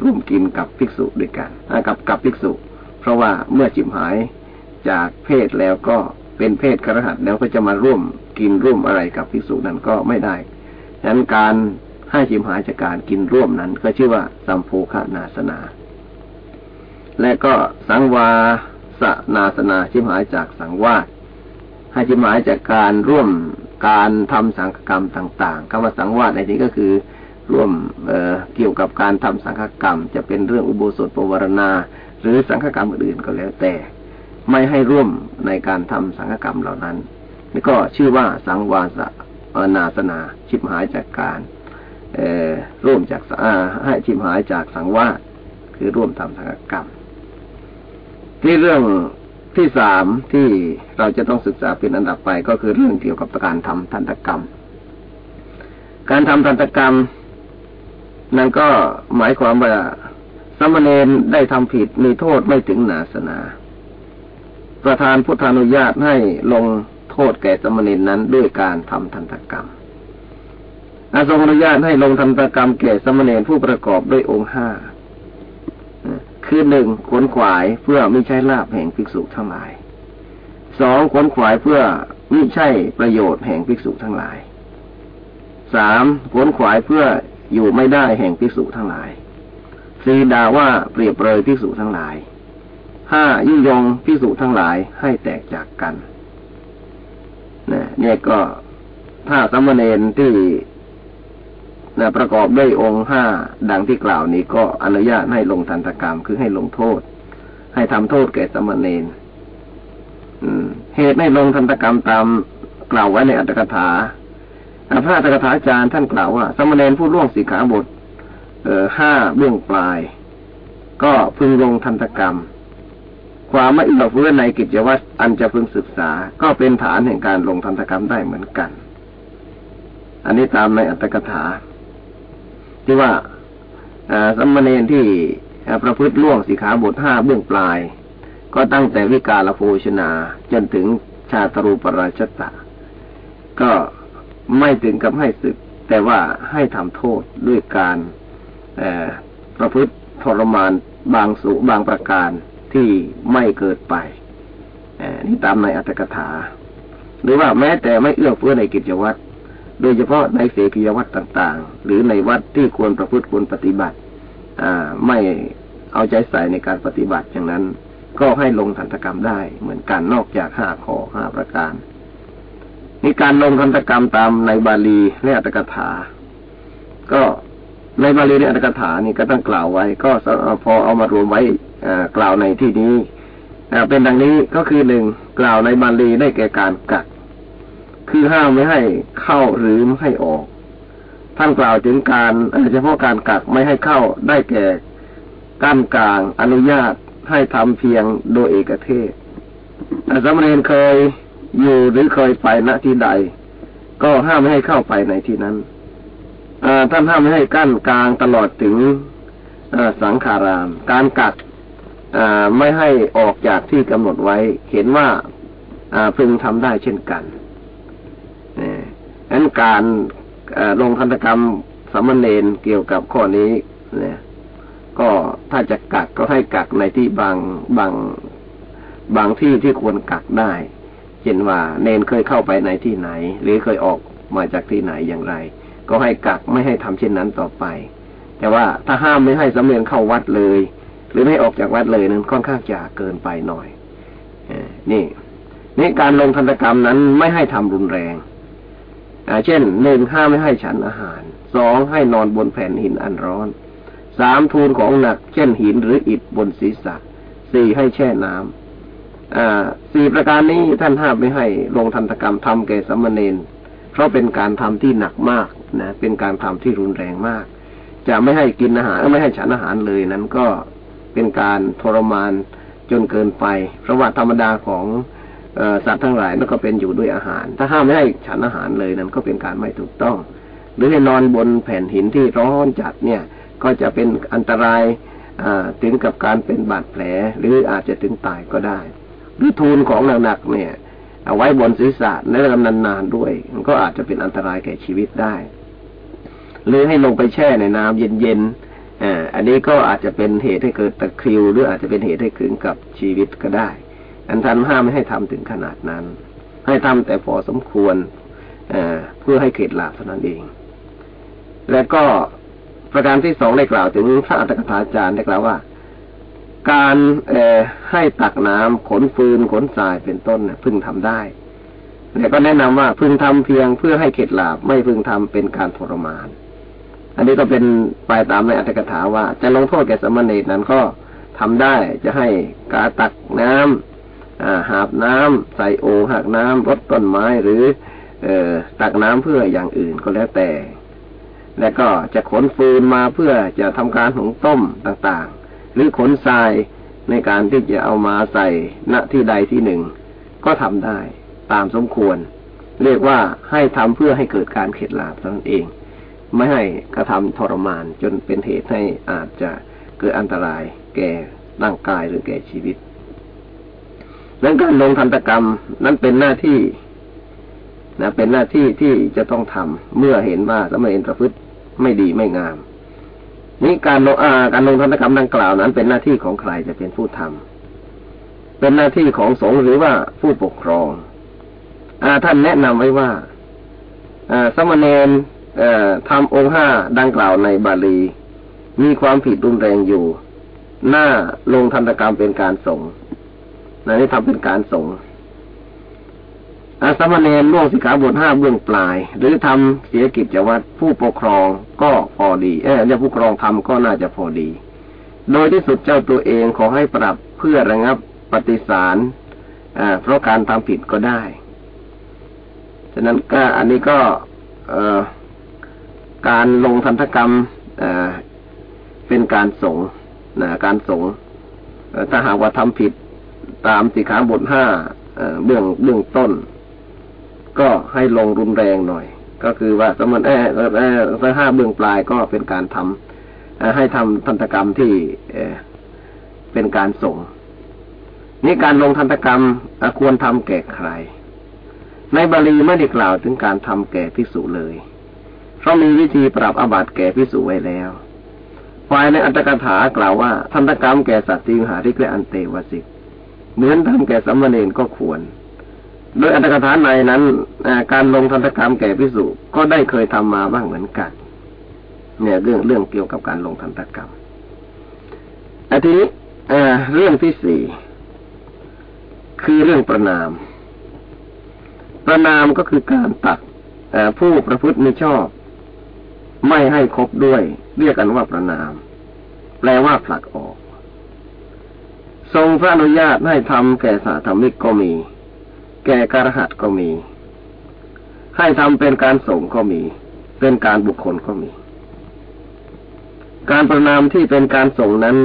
ร่วมกินกับภิกษุด้วยกันกับกับภิกษุ เพราะว่าเมื่อจิบหายจากเพศแล้วก็เป็นเพศครหัสแล้วก็จะมาร่วมกินร่วมอะไรกับภิกษุนั้นก็ไม่ได้ฉะนั้นการให้จิมหายจากการกินร่วมนั้น ก็ชื่อว่าสัมโพคนาสนา และก็สังวาสนาสนาชิมหายจากสังวาสให้ชิมหายจากการร่วมการทำสังฆกรรมต่าง ๆคำว่าสังวาสในที่ก็คือร่วมเเกี่ยวกับการทำสังฆกรรม จะเป็นเรื่องอุโบสถปวารณา หรือสังฆกรรมอื่นๆก็แล้วแต่ ไม่ให้ร่วมในการทำสังฆกรรมเหล่านั้นนี่ก็ชื่อว่าสังวาสนาสนาชิบหายจากการร่วมจากให้ชิบหายจากสังวาสคือร่วมทำสังฆกรรม ที่เรื่องที่สามที่เราจะต้องศึกษาเป็นอันดับไปก็คือเรื่องเกี่ยวกับการทำทันตกรรม การทำทันตกรรม นั่นก็หมายความว่า สมณเณรได้ทำผิดมีโทษไม่ถึงนาสนา ประธานพุทธานุญาตให้ลงโทษแก่สมณีนั้นด้วยการทำทันตกรรมอาทรงอนุญาตให้ลงทันตกรรมแก่สมณีผู้ประกอบด้วยองค์ห้าคือหนึ่งขนขวายเพื่อไม่ใช่ลาบแห่งภิกษุทั้งหลาย สองขนขวายเพื่อไม่ใช่ประโยชน์แห่งภิกษุทั้งหลาย สามขนขวายเพื่ออยู่ไม่ได้แห่งภิกษุทั้งหลาย สีด่าว่าเปรียบเปรยภิกษุทั้งหลายห้ายุยงพิสูจทั้งหลายให้แตกจากกันนะเนี่ยก็ถ้าสมณเณรที่นะประกอบด้วยองค์ห้าดังที่กล่าวนี้ก็อนุญาตให้ลงทันตกรรมคือให้ลงโทษ ให้ทำโทษแก่สมณเณรเหตุให้ลงทันตกรรมตามกล่าวไว้ในอัตถกถาพระอัตถกถาอาจารย์ท่านกล่าวว่า สมณเณรผู้ล่วงสีขาบท ห้าเบื้องปลาย ก็พึงลงทันตกรรม ความไม่เอื้อเฟื้อในกิจวัตรอันจะพึงศึกษา ก็เป็นฐานแห่งการลงทันตกรรมได้เหมือนกัน อันนี้ตามในอัตถกถา ที่ว่าสัมมาเนนที่ประพฤติล่วงสิขาบทห้าเบื้องปลาย ก็ตั้งแต่วิกาลโภชนาจนถึงชาตรูปราชตะ ก็ไม่ถึงกับให้ศึก แต่ว่าให้ทำโทษด้วยการ ประพฤติทรมานบางสุบางประการที่ไม่เกิดไปนี่ตามในอัตถกถา หรือว่าแม้แต่ไม่เอื้อเฟื้อในกิจวัตรโดยเฉพาะในเสกิยวัตรต่าง ๆ หรือในวัดที่ควรประพฤติควรปฏิบัติไม่เอาใจใส่ในการปฏิบัติอย่างนั้น ก็ให้ลงทันตกรรมได้ เหมือนกันนอกจากห้าข้อห้าประการนี่การลงทันตกรรมตามในบาลีและอัตถกถา ก็ ในบาลีและอัตถกถานี่ก็ต้องกล่าวไว้ ก็พอเอามารวมไว้กล่าวในที่นี้เป็นดังนี้ก็คือหนึ่งกล่าวในบาลีได้แก่การกัก คือห้ามไม่ให้เข้าหรือไม่ให้ออก ท่านกล่าวถึงการเฉพาะการกักไม่ให้เข้าได้แก่กั้นกลางอนุญาตให้ทำเพียงโดยเอกเทศสมณเณรเคยอยู่หรือเคยไปณที่ใด ก็ห้ามไม่ให้เข้าไปในที่นั้น ท่านห้ามไม่ให้กั้นกลางตลอดถึงสังขาราม การกักไม่ให้ออกจากที่กำหนดไว้ เห็นว่าพึงทำได้เช่นกันนั้นการลงคันธกรรมสมณเณรเกี่ยวกับข้อนี้เนี่ยก็ถ้าจะกักก็ให้กักในที่บางบางบางที่ที่ควรกักได้ เช่นว่า เนนเคยเข้าไปในที่ไหน หรือเคยออกมาจากที่ไหนอย่างไร ก็ให้กักไม่ให้ทำเช่นนั้นต่อไป แต่ว่าถ้าห้ามไม่ให้สำเร็จเข้าวัดเลย หรือไม่ออกจากวัดเลยนั้นค่อนข้างจะเกินไปหน่อยนี่นี่การลงทันตกรรมนั้นไม่ให้ทำรุนแรงเช่นหนึ่งห้ามไม่ให้ฉันอาหารสองให้นอนบนแผ่นหินอันร้อนสามทูลของหนัก เช่นหินหรืออิฐบนศีรษะสี่ให้แช่น้ำสี่ประการนี้ท่านห้ามไม่ให้ลงทันตกรรมทำแก่สัมเณรเพราะเป็นการทำที่หนักมาก นะ เป็นการทำที่รุนแรงมาก จะไม่ให้กินอาหารไม่ให้ฉันอาหารเลยนั้นก็เป็นการทรมานจนเกินไป เพราะว่าธรรมดาของสัตว์ทั้งหลายนั่นก็เป็นอยู่ด้วยอาหาร ถ้าห้ามไม่ให้ฉันอาหารเลยนั้นก็เป็นการไม่ถูกต้อง หรือให้นอนบนแผ่นหินที่ร้อนจัดเนี่ย ก็จะเป็นอันตรายถึงกับการเป็นบาดแผล หรืออาจจะถึงตายก็ได้ หรือทูลของหนักๆเนี่ย เอาไว้บนศีรษะในลำนานๆด้วย มันก็อาจจะเป็นอันตรายแก่ชีวิตได้ หรือให้ลงไปแช่ในน้ำเย็นๆอันนี้ก็อาจจะเป็นเหตุให้เกิดตะคริว หรืออาจจะเป็นเหตุให้ถึงกับชีวิตก็ได้ อันท่านห้ามไม่ให้ทำถึงขนาดนั้น ให้ทำแต่พอสมควรเเพื่อให้เขตลาบเท่านั้นเอง และก็ประการที่สองได้กล่าวถึงพระอัตถกถาจารย์ได้กล่าวว่า การให้ตักน้ำขนฟืนขนทรายเป็นต้นพึงทำได้แต่ก็แนะนำว่าพึงทำเพียงเพื่อให้เข็ดหลาบไม่พึงทำเป็นการทรมาน อันนี้ก็เป็นไปตามในอัตถกถาว่า จะลงโทษแก่สมณีนั้นก็ทำได้จะให้กาตักน้ำหาบน้ำใส่โอหักน้ำรดต้นไม้หรือเออตักน้ำเพื่ออย่างอื่นก็แล้วแต่ และก็จะขนฟืนมาเพื่อจะทำการหุงต้มต่างๆ หรือขนทรายในการที่จะเอามาใส่ณที่ใดที่หนึ่ง ก็ทำได้ตามสมควร เรียกว่าให้ทำเพื่อให้เกิดการเข็ดหลาบนั่นเอง ไม่ให้กระทำทรมานจนเป็นเหตุให้อาจจะเกิดอันตรายแก่ร่างกายหรือแก่ชีวิตนั้นการลงทันตกรรมนั้นเป็นหน้าที่นะเป็นหน้าที่ที่จะต้องทำเมื่อเห็นว่าสมัยเอ็นประพฤติไม่ดีไม่งาม นี่การลงอาการลงทันตกรรมดังกล่าวนั้น เป็นหน้าที่ของใครจะเป็นผู้ทำเป็นหน้าที่ของสงฆ์หรือว่าผู้ปกครองอาท่านแนะนำไว้ว่าอสมณเณร ทำองค์ห้าดังกล่าวในบาลี มีความผิดรุนแรงอยู่ หน้าลงทันกรรมเป็นการสงฆ์นะนี่ทำเป็นการสงอาสมณเณรล่วงสิกขาบทห้าเบื้องปลาย หรือทำเสียกิจวัตรผู้ปกครองก็พอดี เออเนี่ยผู้ปกครองทำก็น่าจะพอดี โดยที่สุดเจ้าตัวเองขอให้ปรับเพื่อระงับปฏิสารอ่าเพราะการทำผิดก็ได้ ฉะนั้นก็อันนี้ก็ เอ่อ การลงทันตกรรมเป็นการสงนะการสงถ้าหากว่าทำผิดตามสิขาบทห้าเบื้องเบื้องต้น ก็ให้ลงรุนแรงหน่อย ก็คือว่าสมมติแอแอบห้าเบื้องปลายก็เป็นการทำให้ทำทันตกรรมที่เป็นการส่งนี่การลงทันตกรรมควรทำแก่ใคร ในบาลีไม่ได้กล่าวถึงการทำแก่พิสุเลย เพราะมีวิธีปรับอาบัติแก่พิสุไว้แล้ว ฝ่ายในอัตถกถากล่าวว่าทันตกรรมแก่สัตว์ที่หาริกและอันเตวสิก เหมือนทำแก่สัมมาเนนก็ควร โดยอัตถกถาในนั้นการลงทันตกรรมแก่พิสุก็ได้เคยทำมาบ้างเหมือนกัน เนี่ยเรื่องเรื่องเกี่ยวกับการลงทันตกรรมอันทีนี้เรื่องที่สี่คือเรื่องประนาม ประนามก็คือการตัดผู้ประพฤติไม่ชอบ ไม่ให้คบด้วย เรียกกันว่าประนาม แปลว่าผลักออก ทรงพระอนุญาตให้ทำแก่สาธรรมิกก็มี แก่การหัดก็มี ให้ทำเป็นการส่งก็มี เป็นการบุคคลก็มี การประนามที่เป็นการส่งนั้น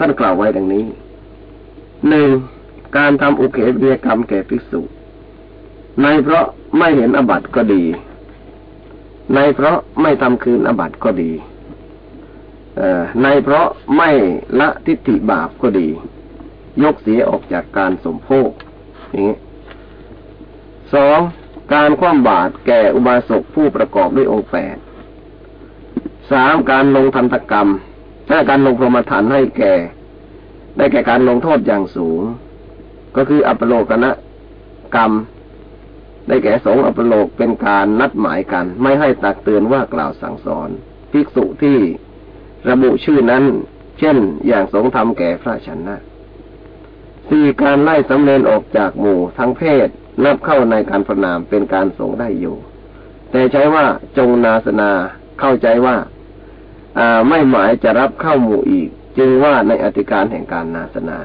ท่านกล่าวไว้ดังนี้หนึ่งการทำอุเขเบียกรรมแก่ภิกษุ ในเพราะไม่เห็นอบัตก็ดี ในเพราะไม่ทำคืนอบัตก็ดีในเพราะไม่ละทิฏฐิบาปก็ดี ยกเสียออกจากการสมโภคอย่างนี้สองการคว่ำบาตรแก่อุบาสกผู้ประกอบด้วยองค์แปดสามการลงทันตกรรมและการลงพรหมฐานให้แก่ ได้แก่การลงโทษอย่างสูง ก็คืออัปโลกนะกรรม ได้แก่สงฆ์อัปโลกเป็นการนัดหมายกัน ไม่ให้ตักเตือนว่ากล่าวสั่งสอน ภิกษุที่ระบุชื่อนั้น เช่น อย่างสงฆ์ทำแก่พระชนะสี่การไล่สำเร็จออกจากหมู่ทั้งเพศ นับเข้าในการประนามเป็นการสงได้อยู่ แต่ใช้ว่าจงนาสนาเข้าใจว่าไม่หมายจะรับเข้าหมู่อีก จึงว่าในอธิการแห่งการนาสนา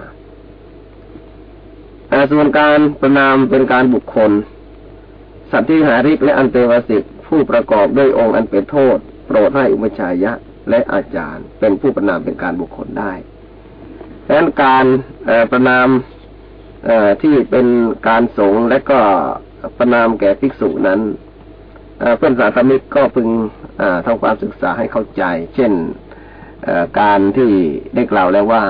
ส่วนการประนามเป็นการบุคคล สัตว์ที่หาริกและอันเตวสิกผู้ประกอบด้วยองค์อันเป็นโทษ โปรดให้อุปชัยยะและอาจารย์ เป็นผู้ประนามเป็นการบุคคลได้ดังนั้นการประนามที่เป็นการสงและก็ประนามแก่ภิกษุนั้นเพื่อนสาธมิกก็พึงทำความศึกษาให้เข้าใจ เช่นการที่ได้กล่าวแล้วว่า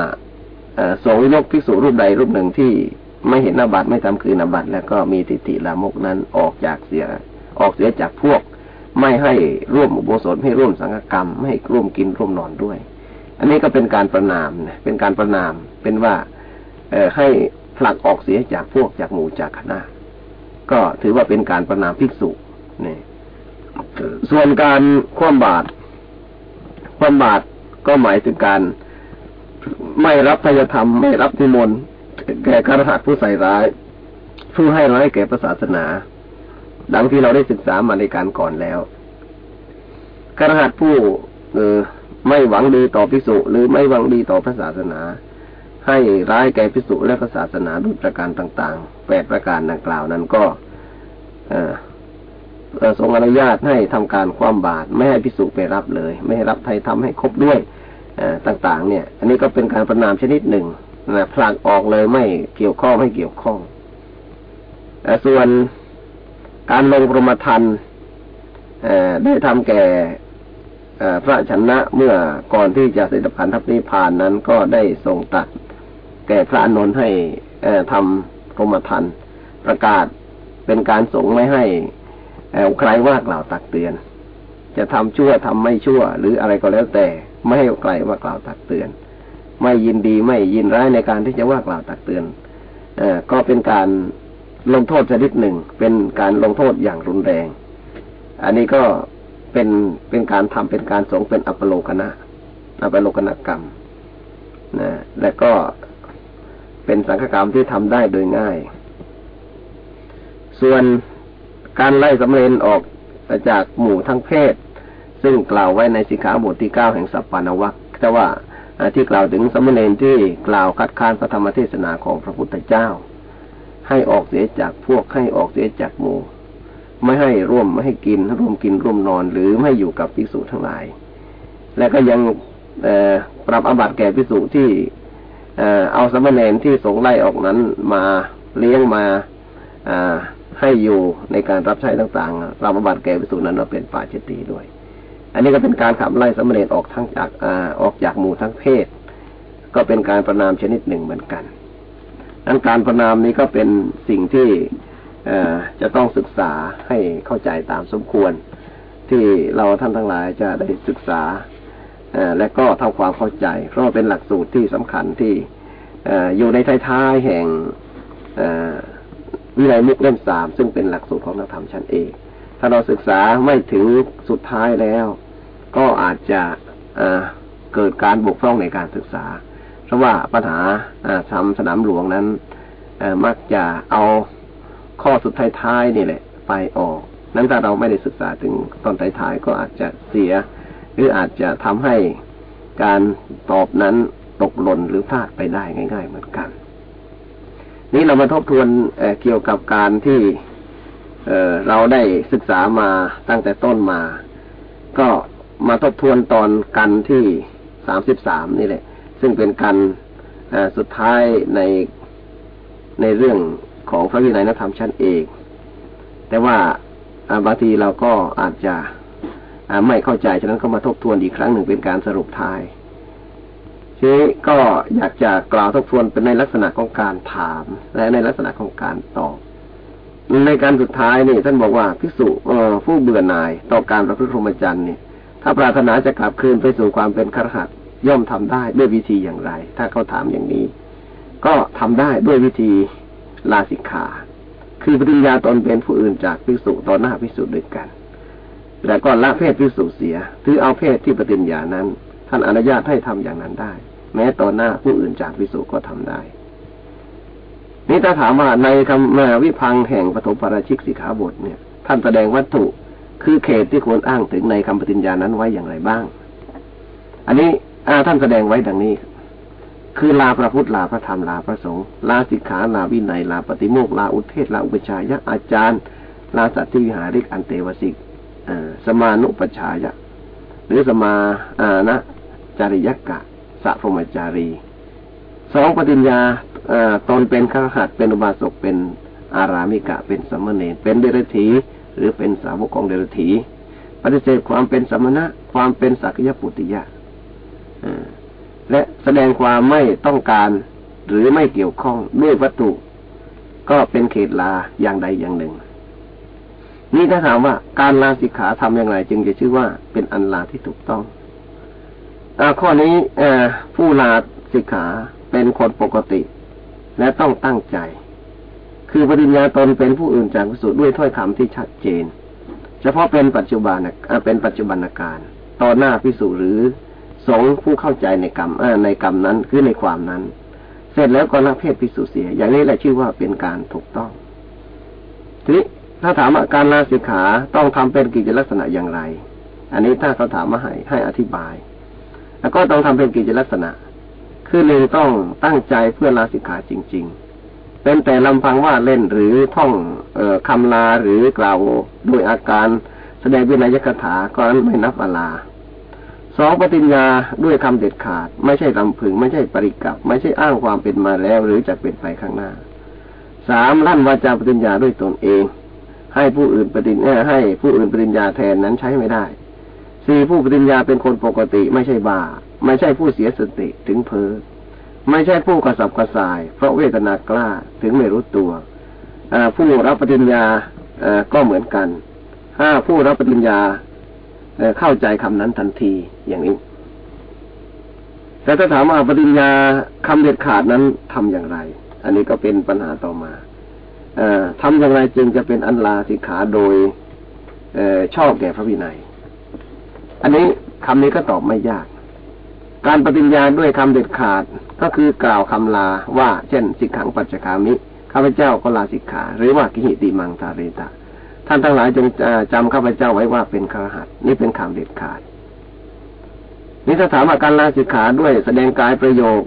สงยกภิกษุรูปใดรูปหนึ่งที่ ไม่เห็นอาบัติไม่ทำคืนอาบัติแล้วก็มีทิฏฐิลามกนั้นออกจากเสีย ออกเสียจากพวก ไม่ให้ร่วมอุโบสถให้ร่วมสังฆกรรม ไม่ให้ร่วมกินร่วมนอนด้วย อันนี้ก็เป็นการประนามนะเป็นการประนามเป็นว่าเอให้ผลักออกเสียจากพวกจากหมู่จากคณะก็ถือว่าเป็นการประนามภิกษุนี่ส่วนการคว่ำบาตรคว่ำบาตรก็หมายถึงการไม่รับทายธรรมไม่รับนิมนต์ แก่การหักผู้ใส่ร้าย ผู้ให้ร้ายแก่ศาสนา ดังที่เราได้ศึกษามาในการก่อนแล้วการหักผู้เออไม่หวังดีต่อพิสุหรือไม่หวังดีต่อพระศาสนา ให้ร้ายแก่พิสุและพระศาสนาด้วยประการต่างๆแปดประการดังกล่าวนั้นก็เอทรงอนุญาตให้ทำการความบาตรไม่ให้พิสุไปรับเลย ไม่ให้รับไทยทำให้ครบด้วยอต่างๆ เนี่ย อันนี้ก็เป็นการประนามชนิดหนึ่ง นะผลักออกเลยไม่เกี่ยวข้องไม่เกี่ยวข้องแต่ส่วนการลงพรมทันได้ทำแก่พระชนะเมื่อก่อนที่จะเสด็จผ่านทัพนิพานนั้นก็ได้ทรงตัดแก่พระอนุนให้ทำพรหมทันประกาศเป็นการสงไม่ให้ใครว่ากล่าวตักเตือน จะทำชั่วทำไม่ชั่ว หรืออะไรก็แล้วแต่ไม่ให้ใครว่ากล่าวตักเตือน ไม่ยินดีไม่ยินร้ายในการที่จะว่ากล่าวตักเตือนอก็เป็นการลงโทษชนิดหนึ่ง เป็นการลงโทษอย่างรุนแรง อันนี้ก็เป็นเป็นการทำเป็นการสงเป็นอัปโลกนะอัปโลกนกรรมนะและก็เป็นสังฆกรรมที่ทำได้โดยง่าย ส่วนการไล่สำเร็จออกจากหมู่ทั้งเพศ ซึ่งกล่าวไว้ในสิกขาบทที่เก้าแห่งสัพพานวัคแต่ว่า ที่กล่าวถึงสมณเณรที่กล่าวคัดค้านพระธรรมเทศนาของพระพุทธเจ้า ให้ออกเสียจากพวกให้ออกเสียจากหมู่ ไม่ให้ร่วมไม่ให้กินร่วมกินร่วมนอนหรือไม่อยู่กับภิกษุทั้งหลาย และก็ยังปรับอบัติแก่ภิกษุที่เอาสมณเณรที่สงไล่ออกนั้นมาเลี้ยงมาให้อยู่ในการรับใช้ต่างๆรับบัติแก่วิสุนั้นเราเป็นป่าจิตีด้วย อันนี้ก็เป็นการขับไล่สมเด็จออกทั้งจากอออกจากหมู่ทั้งเพศ ก็เป็นการประนามชนิดหนึ่งเหมือนกันนั้นการประนามนี้ก็เป็นสิ่งที่จะต้องศึกษาให้เข้าใจตามสมควร ที่เราท่านทั้งหลายจะได้ศึกษาและก็ทำความเข้าใจ เพราะเป็นหลักสูตรที่สำคัญที่อยู่ในท้ายๆแห่งวินัยมุกเล่มสามซึ่งเป็นหลักสูตรของนักธรรมชั้นเอก ถ้าเราศึกษาไม่ถึงสุดท้ายแล้ว ก็อาจจะเกิดการบกพร่องในการศึกษา เพราะว่าปัญหาทำสนามหลวงนั้นมักจะเอาข้อสุดท้ายๆนี่แหละ ไปออก นั้นถ้าเราไม่ได้ศึกษาถึงตอนท้ายๆก็อาจจะเสีย หรืออาจจะทำให้การตอบนั้นตกหล่นหรือพลาดไปได้ง่าย ๆ เหมือนกัน นี้เรามาทบทวนเเกี่ยวกับการที่ เเราได้ศึกษามาตั้งแต่ต้นมา ก็มาทบทวนตอนกันที่สามสิบสามนี่แหละ ซึ่งเป็นกันสุดท้ายในในเรื่องของพระวินัยนธรรมชั้นเอกแต่ว่าบางทีเราก็อาจจะไม่เข้าใจฉะนั้นก็มาทบทวนอีกครั้งหนึ่งเป็นการสรุปท้ายทีนี้ก็อยากจะกล่าวทบทวนเป็นในลักษณะของการถาม และในลักษณะของการตอบ ในการสุดท้ายนี่ท่านบอกว่าพิสุผู้เบื่อหน่ายต่อการประพฤติพรหมจรรย์นี่ถ้าปรารถนาจะกลับคืนไปสู่ความเป็นครหัสย่อมทำได้ด้วยวิธีอย่างไร ถ้าเขาถามอย่างนี้ ก็ทำได้ด้วยวิธีลาสิกขา คือปฏิญญาตนเป็นผู้อื่นจากพิสุต่อหน้าพิสุด้วยกัน แล้วก็ละเพศพิสุเสียถือเอาเพศที่ปฏิญญานั้น ท่านอนุญาตให้ทำอย่างนั้นได้ แม้ต่อหน้าผู้อื่นจากพิสุก็ทำได้ นี่ถ้าถามว่าในคำมวิพังแห่งปฐมปราชิกสิกขาบทเนี่ย ท่านแสดงวัตถุคือเขตที่ควรอ้างถึงในคำปฏิญญานั้นไว้อย่างไรบ้าง อันนี้ท่านแสดงไว้ดังนี้ คือลาพระพุทธลาพระธรรมลาพระสงฆ์ลาสิกขาลาวินัยลาปฏิโมกลาอุเทศลาอุปชายะอาจารย์ ลาสัตติวิหาริกอันเตวสิกสมานุปชายะ หรือสมาอานะจาริยกะสัพรมจารี สองปฏิญญาตนเป็นข้าหัดเป็นอุบาสกเป็นอารามิกะเป็นสมณเณรเป็นเดรธีหรือเป็นสาวกของเดรธีปฏิเสธความเป็นสมณะความเป็นสักยปุติยะและแสดงความไม่ต้องการหรือไม่เกี่ยวข้องด้วยวัตถุ ก็เป็นเขตลาอย่างใดอย่างหนึ่ง นี่ถ้าถามว่าการลาสิกขาทำอย่างไร จึงจะชื่อว่าเป็นอันลาที่ถูกต้องอข้อนี้ผู้ลาสิกขา เป็นคนปกติ และต้องตั้งใจ คือปฏิญญาตนเป็นผู้อื่นจากพิสูจน์ด้วยถ้อยคำที่ชัดเจน เฉพาะเป็นปัจจุบันเป็นปัจจุบันการต่อหน้าพิสูจหรือสงผู้เข้าใจในกรรมในกรรมนั้นคือในความนั้น เสร็จแล้วก็ละเพศพิสุเสีย อย่างนี้แหละชื่อว่าเป็นการถูกต้องทีนี้ถ้าถามว่าการลาสิกขาต้องทำเป็นกิจลักษณะอย่างไร อันนี้ถ้าเขาถามมาให้ให้อธิบาย แล้วก็ต้องทำเป็นกิจลักษณะ คือหนึ่งต้องตั้งใจเพื่อลาสิกขาจริง ๆ เป็นแต่ลำพังว่าเล่นหรือท่องเอคำลาหรือกล่าวด้วยอาการแสดงวินัยกถาก็นั้นไม่นับอลาสองปฏิญญาด้วยคำเด็ดขาด ไม่ใช่ลำพึง ไม่ใช่ปริกับ ไม่ใช่อ้างความเป็นมาแล้ว หรือจะเป็นไปข้างหน้าสามลั่นวาจาปฏิญญาด้วยตนเอง ให้ผู้อื่นปฏิญญาให้ผู้อื่นปฏิญญาแทนนั้นใช้ไม่ได้สี่ผู้ปฏิญญาเป็นคนปกติไม่ใช่บ้า ไม่ใช่ผู้เสียสติถึงเพอไม่ใช่ผู้กระสับกระส่าย เพราะเวทนากล้าถึงไม่รู้ตัวผู้รับปฏิญญาก็เหมือนกันห้าผู้รับปฏิญญาเข้าใจคำนั้นทันทีอย่างนี้แต่ถ้าถามว่าปริญญาคำเด็ดขาดนั้นทำอย่างไร อันนี้ก็เป็นปัญหาต่อมาอทำอย่างไรจึงจะเป็นอันลาสิกขาโดยอชอบแก่พระวินัย อันนี้คำนี้ก็ตอบไม่ยาก การปฏิญญาด้วยคำเด็ดขาดก็คือกล่าวคำลาว่า เช่น สิกขังปัจจคามิข้าพเจ้าก็ลาสิกขา หรือว่ากิหิติมังทาเรตาท่านทั้งหลายจงจำข้าพเจ้าไว้ว่าเป็นครหัสนี่เป็นคำเด็ดขาดนี่ถ้าถามอาการลาสิกขาด้วยแสดงกายประโยค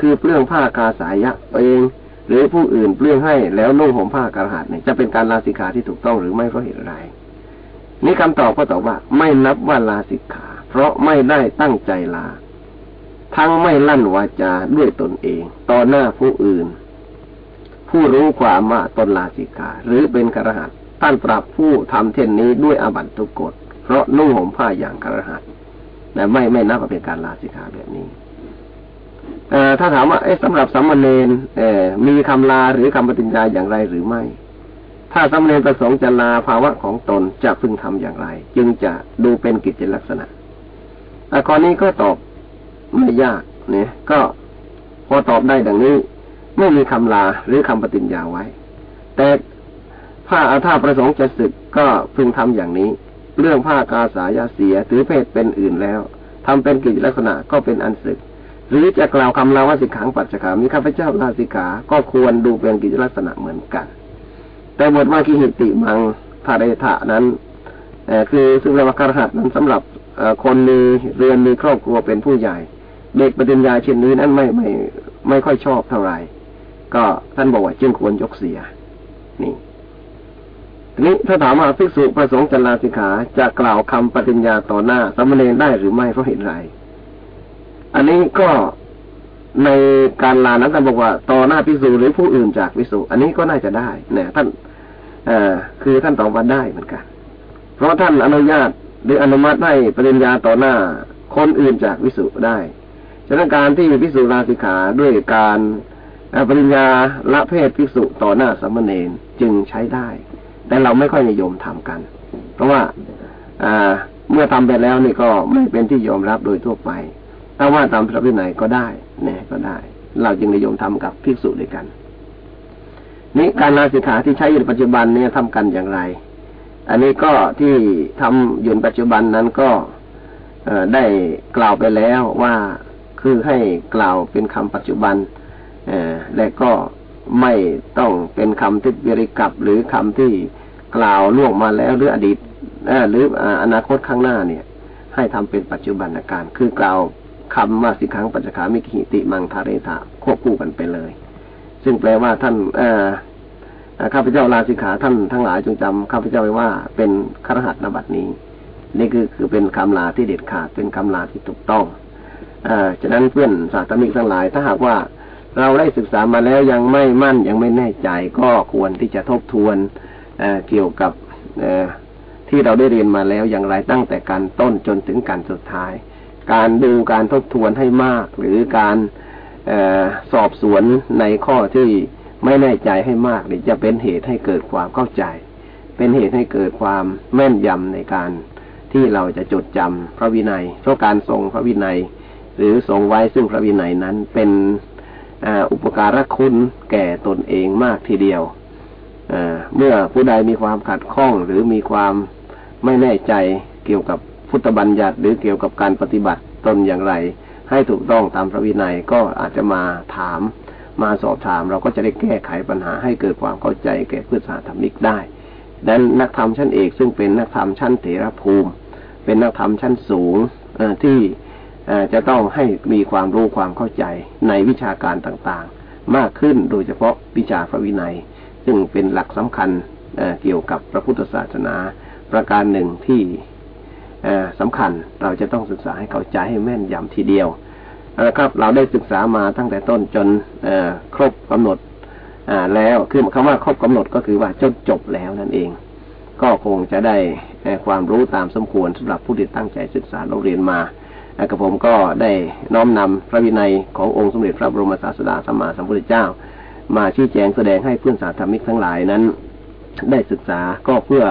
คือเปลื้องผ้ากาสายะเอง หรือผู้อื่นเปลื้องให้แล้วนุ่งห่มผ้ากระหัสเนี่ยจะเป็นการลาสิกขาที่ถูกต้องหรือไม่เพราะเหตุไรนี่คำตอบก็ตอบว่า ไม่นับว่าลาสิกขา เพราะไม่ได้ตั้งใจลา ทั้งไม่ลั่นวาจาด้วยตนเอง ต่อหน้าผู้อื่น ผู้รู้ความว่าตนลาสิกขาหรือเป็นกระหัสท่านปรับผู้ทำเช่นนี้ด้วยอาบัตทุกกฎ เพราะนุ่งห่มผ้าอย่างกระหัตแต่ไม่ไม่นับว่าเป็นการลาสิกขาแบบนี้อถ้าถามว่าเอ๊ะสำหรับสัมมาเนนมีคำลาหรือคำปฏิญญาอย่างไรหรือไม่ ถ้าสัมมาเนนประสงค์จะลาภาวะของตนจะพึงทำอย่างไร จึงจะดูเป็นกิจลักษณะข้อนี้ก็ตอบ ไม่ยากเนี่ย ก็พอตอบได้ดังนี้ ไม่มีคำลาหรือคำปฏิญญาไว้ แต่ผ้าอาถ้าประสงค์จะศึกก็พึงทำอย่างนี้ เรื่องผ้ากาสายาเสียถือเพศเป็นอื่นแล้วทำเป็นกิจลักษณะก็เป็นอันศึก หรือจะกล่าวคำลาว่าสิกขังปัจจขามีข้าพเจ้าลาสิกขา ก็ควรดูเป็นกิจลักษณะเหมือนกัน แต่บทว่ากิหิติมังทาเรถะนั้นคือซึ่งเรียกว่าคารหัสนั้นสำหรับคนมีเรือนมีครอบครัวเป็นผู้ใหญ่ เด็กปฏิญญาเช่นนี้นั้นไม่ไม่ไม่ค่อยชอบเท่าไหร่ก็ท่านบอกว่าจึงควรยกเสีย นี่ทีนี้ถ้าถามว่าภิกษุประสงค์จะลาสิกขาจะกล่าวคำปฏิญญาต่อหน้าสมณเณรได้หรือไม่เพราะเหตุไร อันนี้ก็ในการลานั้นท่านบอกว่าต่อหน้าภิกษุหรือผู้อื่นจากภิกษุอันนี้ก็น่าจะได้เนี่ยท่านเอ่อคือท่านตอบว่าได้เหมือนกัน เพราะท่านอนุญาตหรืออนุมัติให้ปริญญาต่อหน้าคนอื่นจากวิสุได้ ฉะนั้นการที่พิสุลาสิกขาด้วยการปริญญาละเพศพิสุต่อหน้าสมณเณรจึงใช้ได้ แต่เราไม่ค่อยนิยมทำกัน เพราะว่าอ่าเมื่อทำไปแล้วนี่ก็ไม่เป็นที่ยอมรับโดยทั่วไป ถ้าว่าตามพระวินัยก็ได้เนี่ยก็ได้ เราจึงนิยมทำกับภิกษุด้วยกัน นี่การลาสิกขาที่ใช้อยู่ปัจจุบันเนี่ยทำกันอย่างไร อันนี้ก็ที่ทำอยู่ปัจจุบันนั้นก็ได้กล่าวไปแล้วว่า คือให้กล่าวเป็นคำปัจจุบันและก็ไม่ต้องเป็นคำที่บริกับหรือคำที่กล่าวล่วงมาแล้วหรืออดีตหรืออนาคตข้างหน้าเนี่ย ให้ทำเป็นปัจจุบันอาการ คือกล่าวคำว่าสิขังปัจจขามิขิติมังทาเรธาควบคู่กันไปเลย ซึ่งแปลว่าท่านข้าพเจ้าลาสิกขาท่านทั้งหลายจงจำข้าพเจ้าไว้ว่าเป็นครหัสนบัตนี้ นี่คือคือเป็นคำลาที่เด็ดขาดเป็นคำลาที่ถูกต้อง อฉะนั้นเพื่อนสาธมิกทั้งหลาย ถ้าหากว่าเราได้ศึกษามาแล้วยังไม่มั่นยังไม่แน่ใจก็ควรที่จะทบทวนเเกี่ยวกับที่เราได้เรียนมาแล้วอย่างไรตั้งแต่การต้นจนถึงการสุดท้าย การดูการทบทวนให้มาก หรือการอสอบสวนในข้อที่ไม่แน่ใจให้มากนี่จะเป็นเหตุให้เกิดความเข้าใจ เป็นเหตุให้เกิดความแม่นยำในการที่เราจะจดจำพระวินัยเพราะการทรงพระวินัย หรือทรงไว้ซึ่งพระวินัยนั้นเป็นอุปการะคุณแก่ตนเองมากทีเดียวเมื่อผู้ใดมีความขัดข้องหรือมีความไม่แน่ใจเกี่ยวกับพุทธบัญญัติ หรือเกี่ยวกับการปฏิบัติตนอย่างไร ให้ถูกต้องตามพระวินัยก็อาจจะมาถามมาสอบถาม เราก็จะได้แก้ไขปัญหาให้เกิดความเข้าใจแก่เพื่อนสาธมิกได้ดังนั้นนักธรรมชั้นเอกซึ่งเป็นนักธรรมชั้นเถรภูมิ เป็นนักธรรมชั้นสูงที่ จะต้องให้มีความรู้ความเข้าใจในวิชาการต่างๆ มากขึ้นโดยเฉพาะวิชาพระวินัย ซึ่งเป็นหลักสำคัญเกี่ยวกับพระพุทธศาสนา ประการหนึ่งที่สำคัญเราจะต้องศึกษาให้เข้าใจให้แม่นยำทีเดียวนะครับเราได้ศึกษามาตั้งแต่ต้นจนครบกำหนดแล้วคือคำว่าครบกำหนดก็คือว่าจนจบแล้วนั่นเอง ก็คงจะได้ความรู้ตามสมควรสำหรับผู้ที่ตั้งใจศึกษาเราเรียนมา กับผมก็ได้น้อมนำพระวินัยขององค์สมเด็จพระบรมศาสดาสัมมาสัมพุทธเจ้า มาชี้แจงแสดงให้เพื่อนสาธมิกทั้งหลายนั้น ได้ศึกษาก็เพื่อ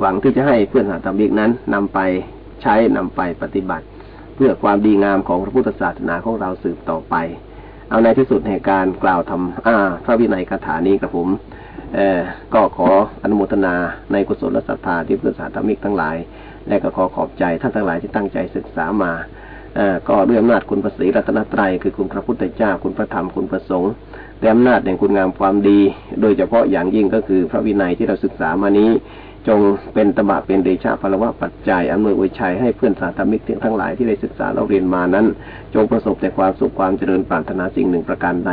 หวังที่จะให้เพื่อนสาธมิกนั้นนำไปใช้นำไปปฏิบัติ เพื่อความดีงามของพระพุทธศาสนาของเราสืบต่อไป เอาในที่สุดในการกล่าวทำอาพระวินัยคาถานี้กับผมก็ขออนุโมทนาในกุศลและศรัทธาที่เพื่อนสาธมิกทั้งหลาย และก็ขอขอบใจท่านทั้งหลายที่ตั้งใจศึกษามาอก็ด้วยอำนาจคุณพระศรีรัตนตรัยคือคุณพระพุทธเจ้าคุณพระธรรมคุณพระสงฆ์และอำนาจแห่งคุณงามความดี โดยเฉพาะอย่างยิ่งก็คือพระวินัยที่เราศึกษามานี้ จงเป็นตบะเป็นเดชะพลวะปัจจัยอำนวยอวยชัยให้เพื่อนสาธมิกทั้งหลายที่ได้ศึกษาเราเรียนมานั้น จงประสบแต่ความสุขความเจริญปรารถนาสิ่งหนึ่งประการใด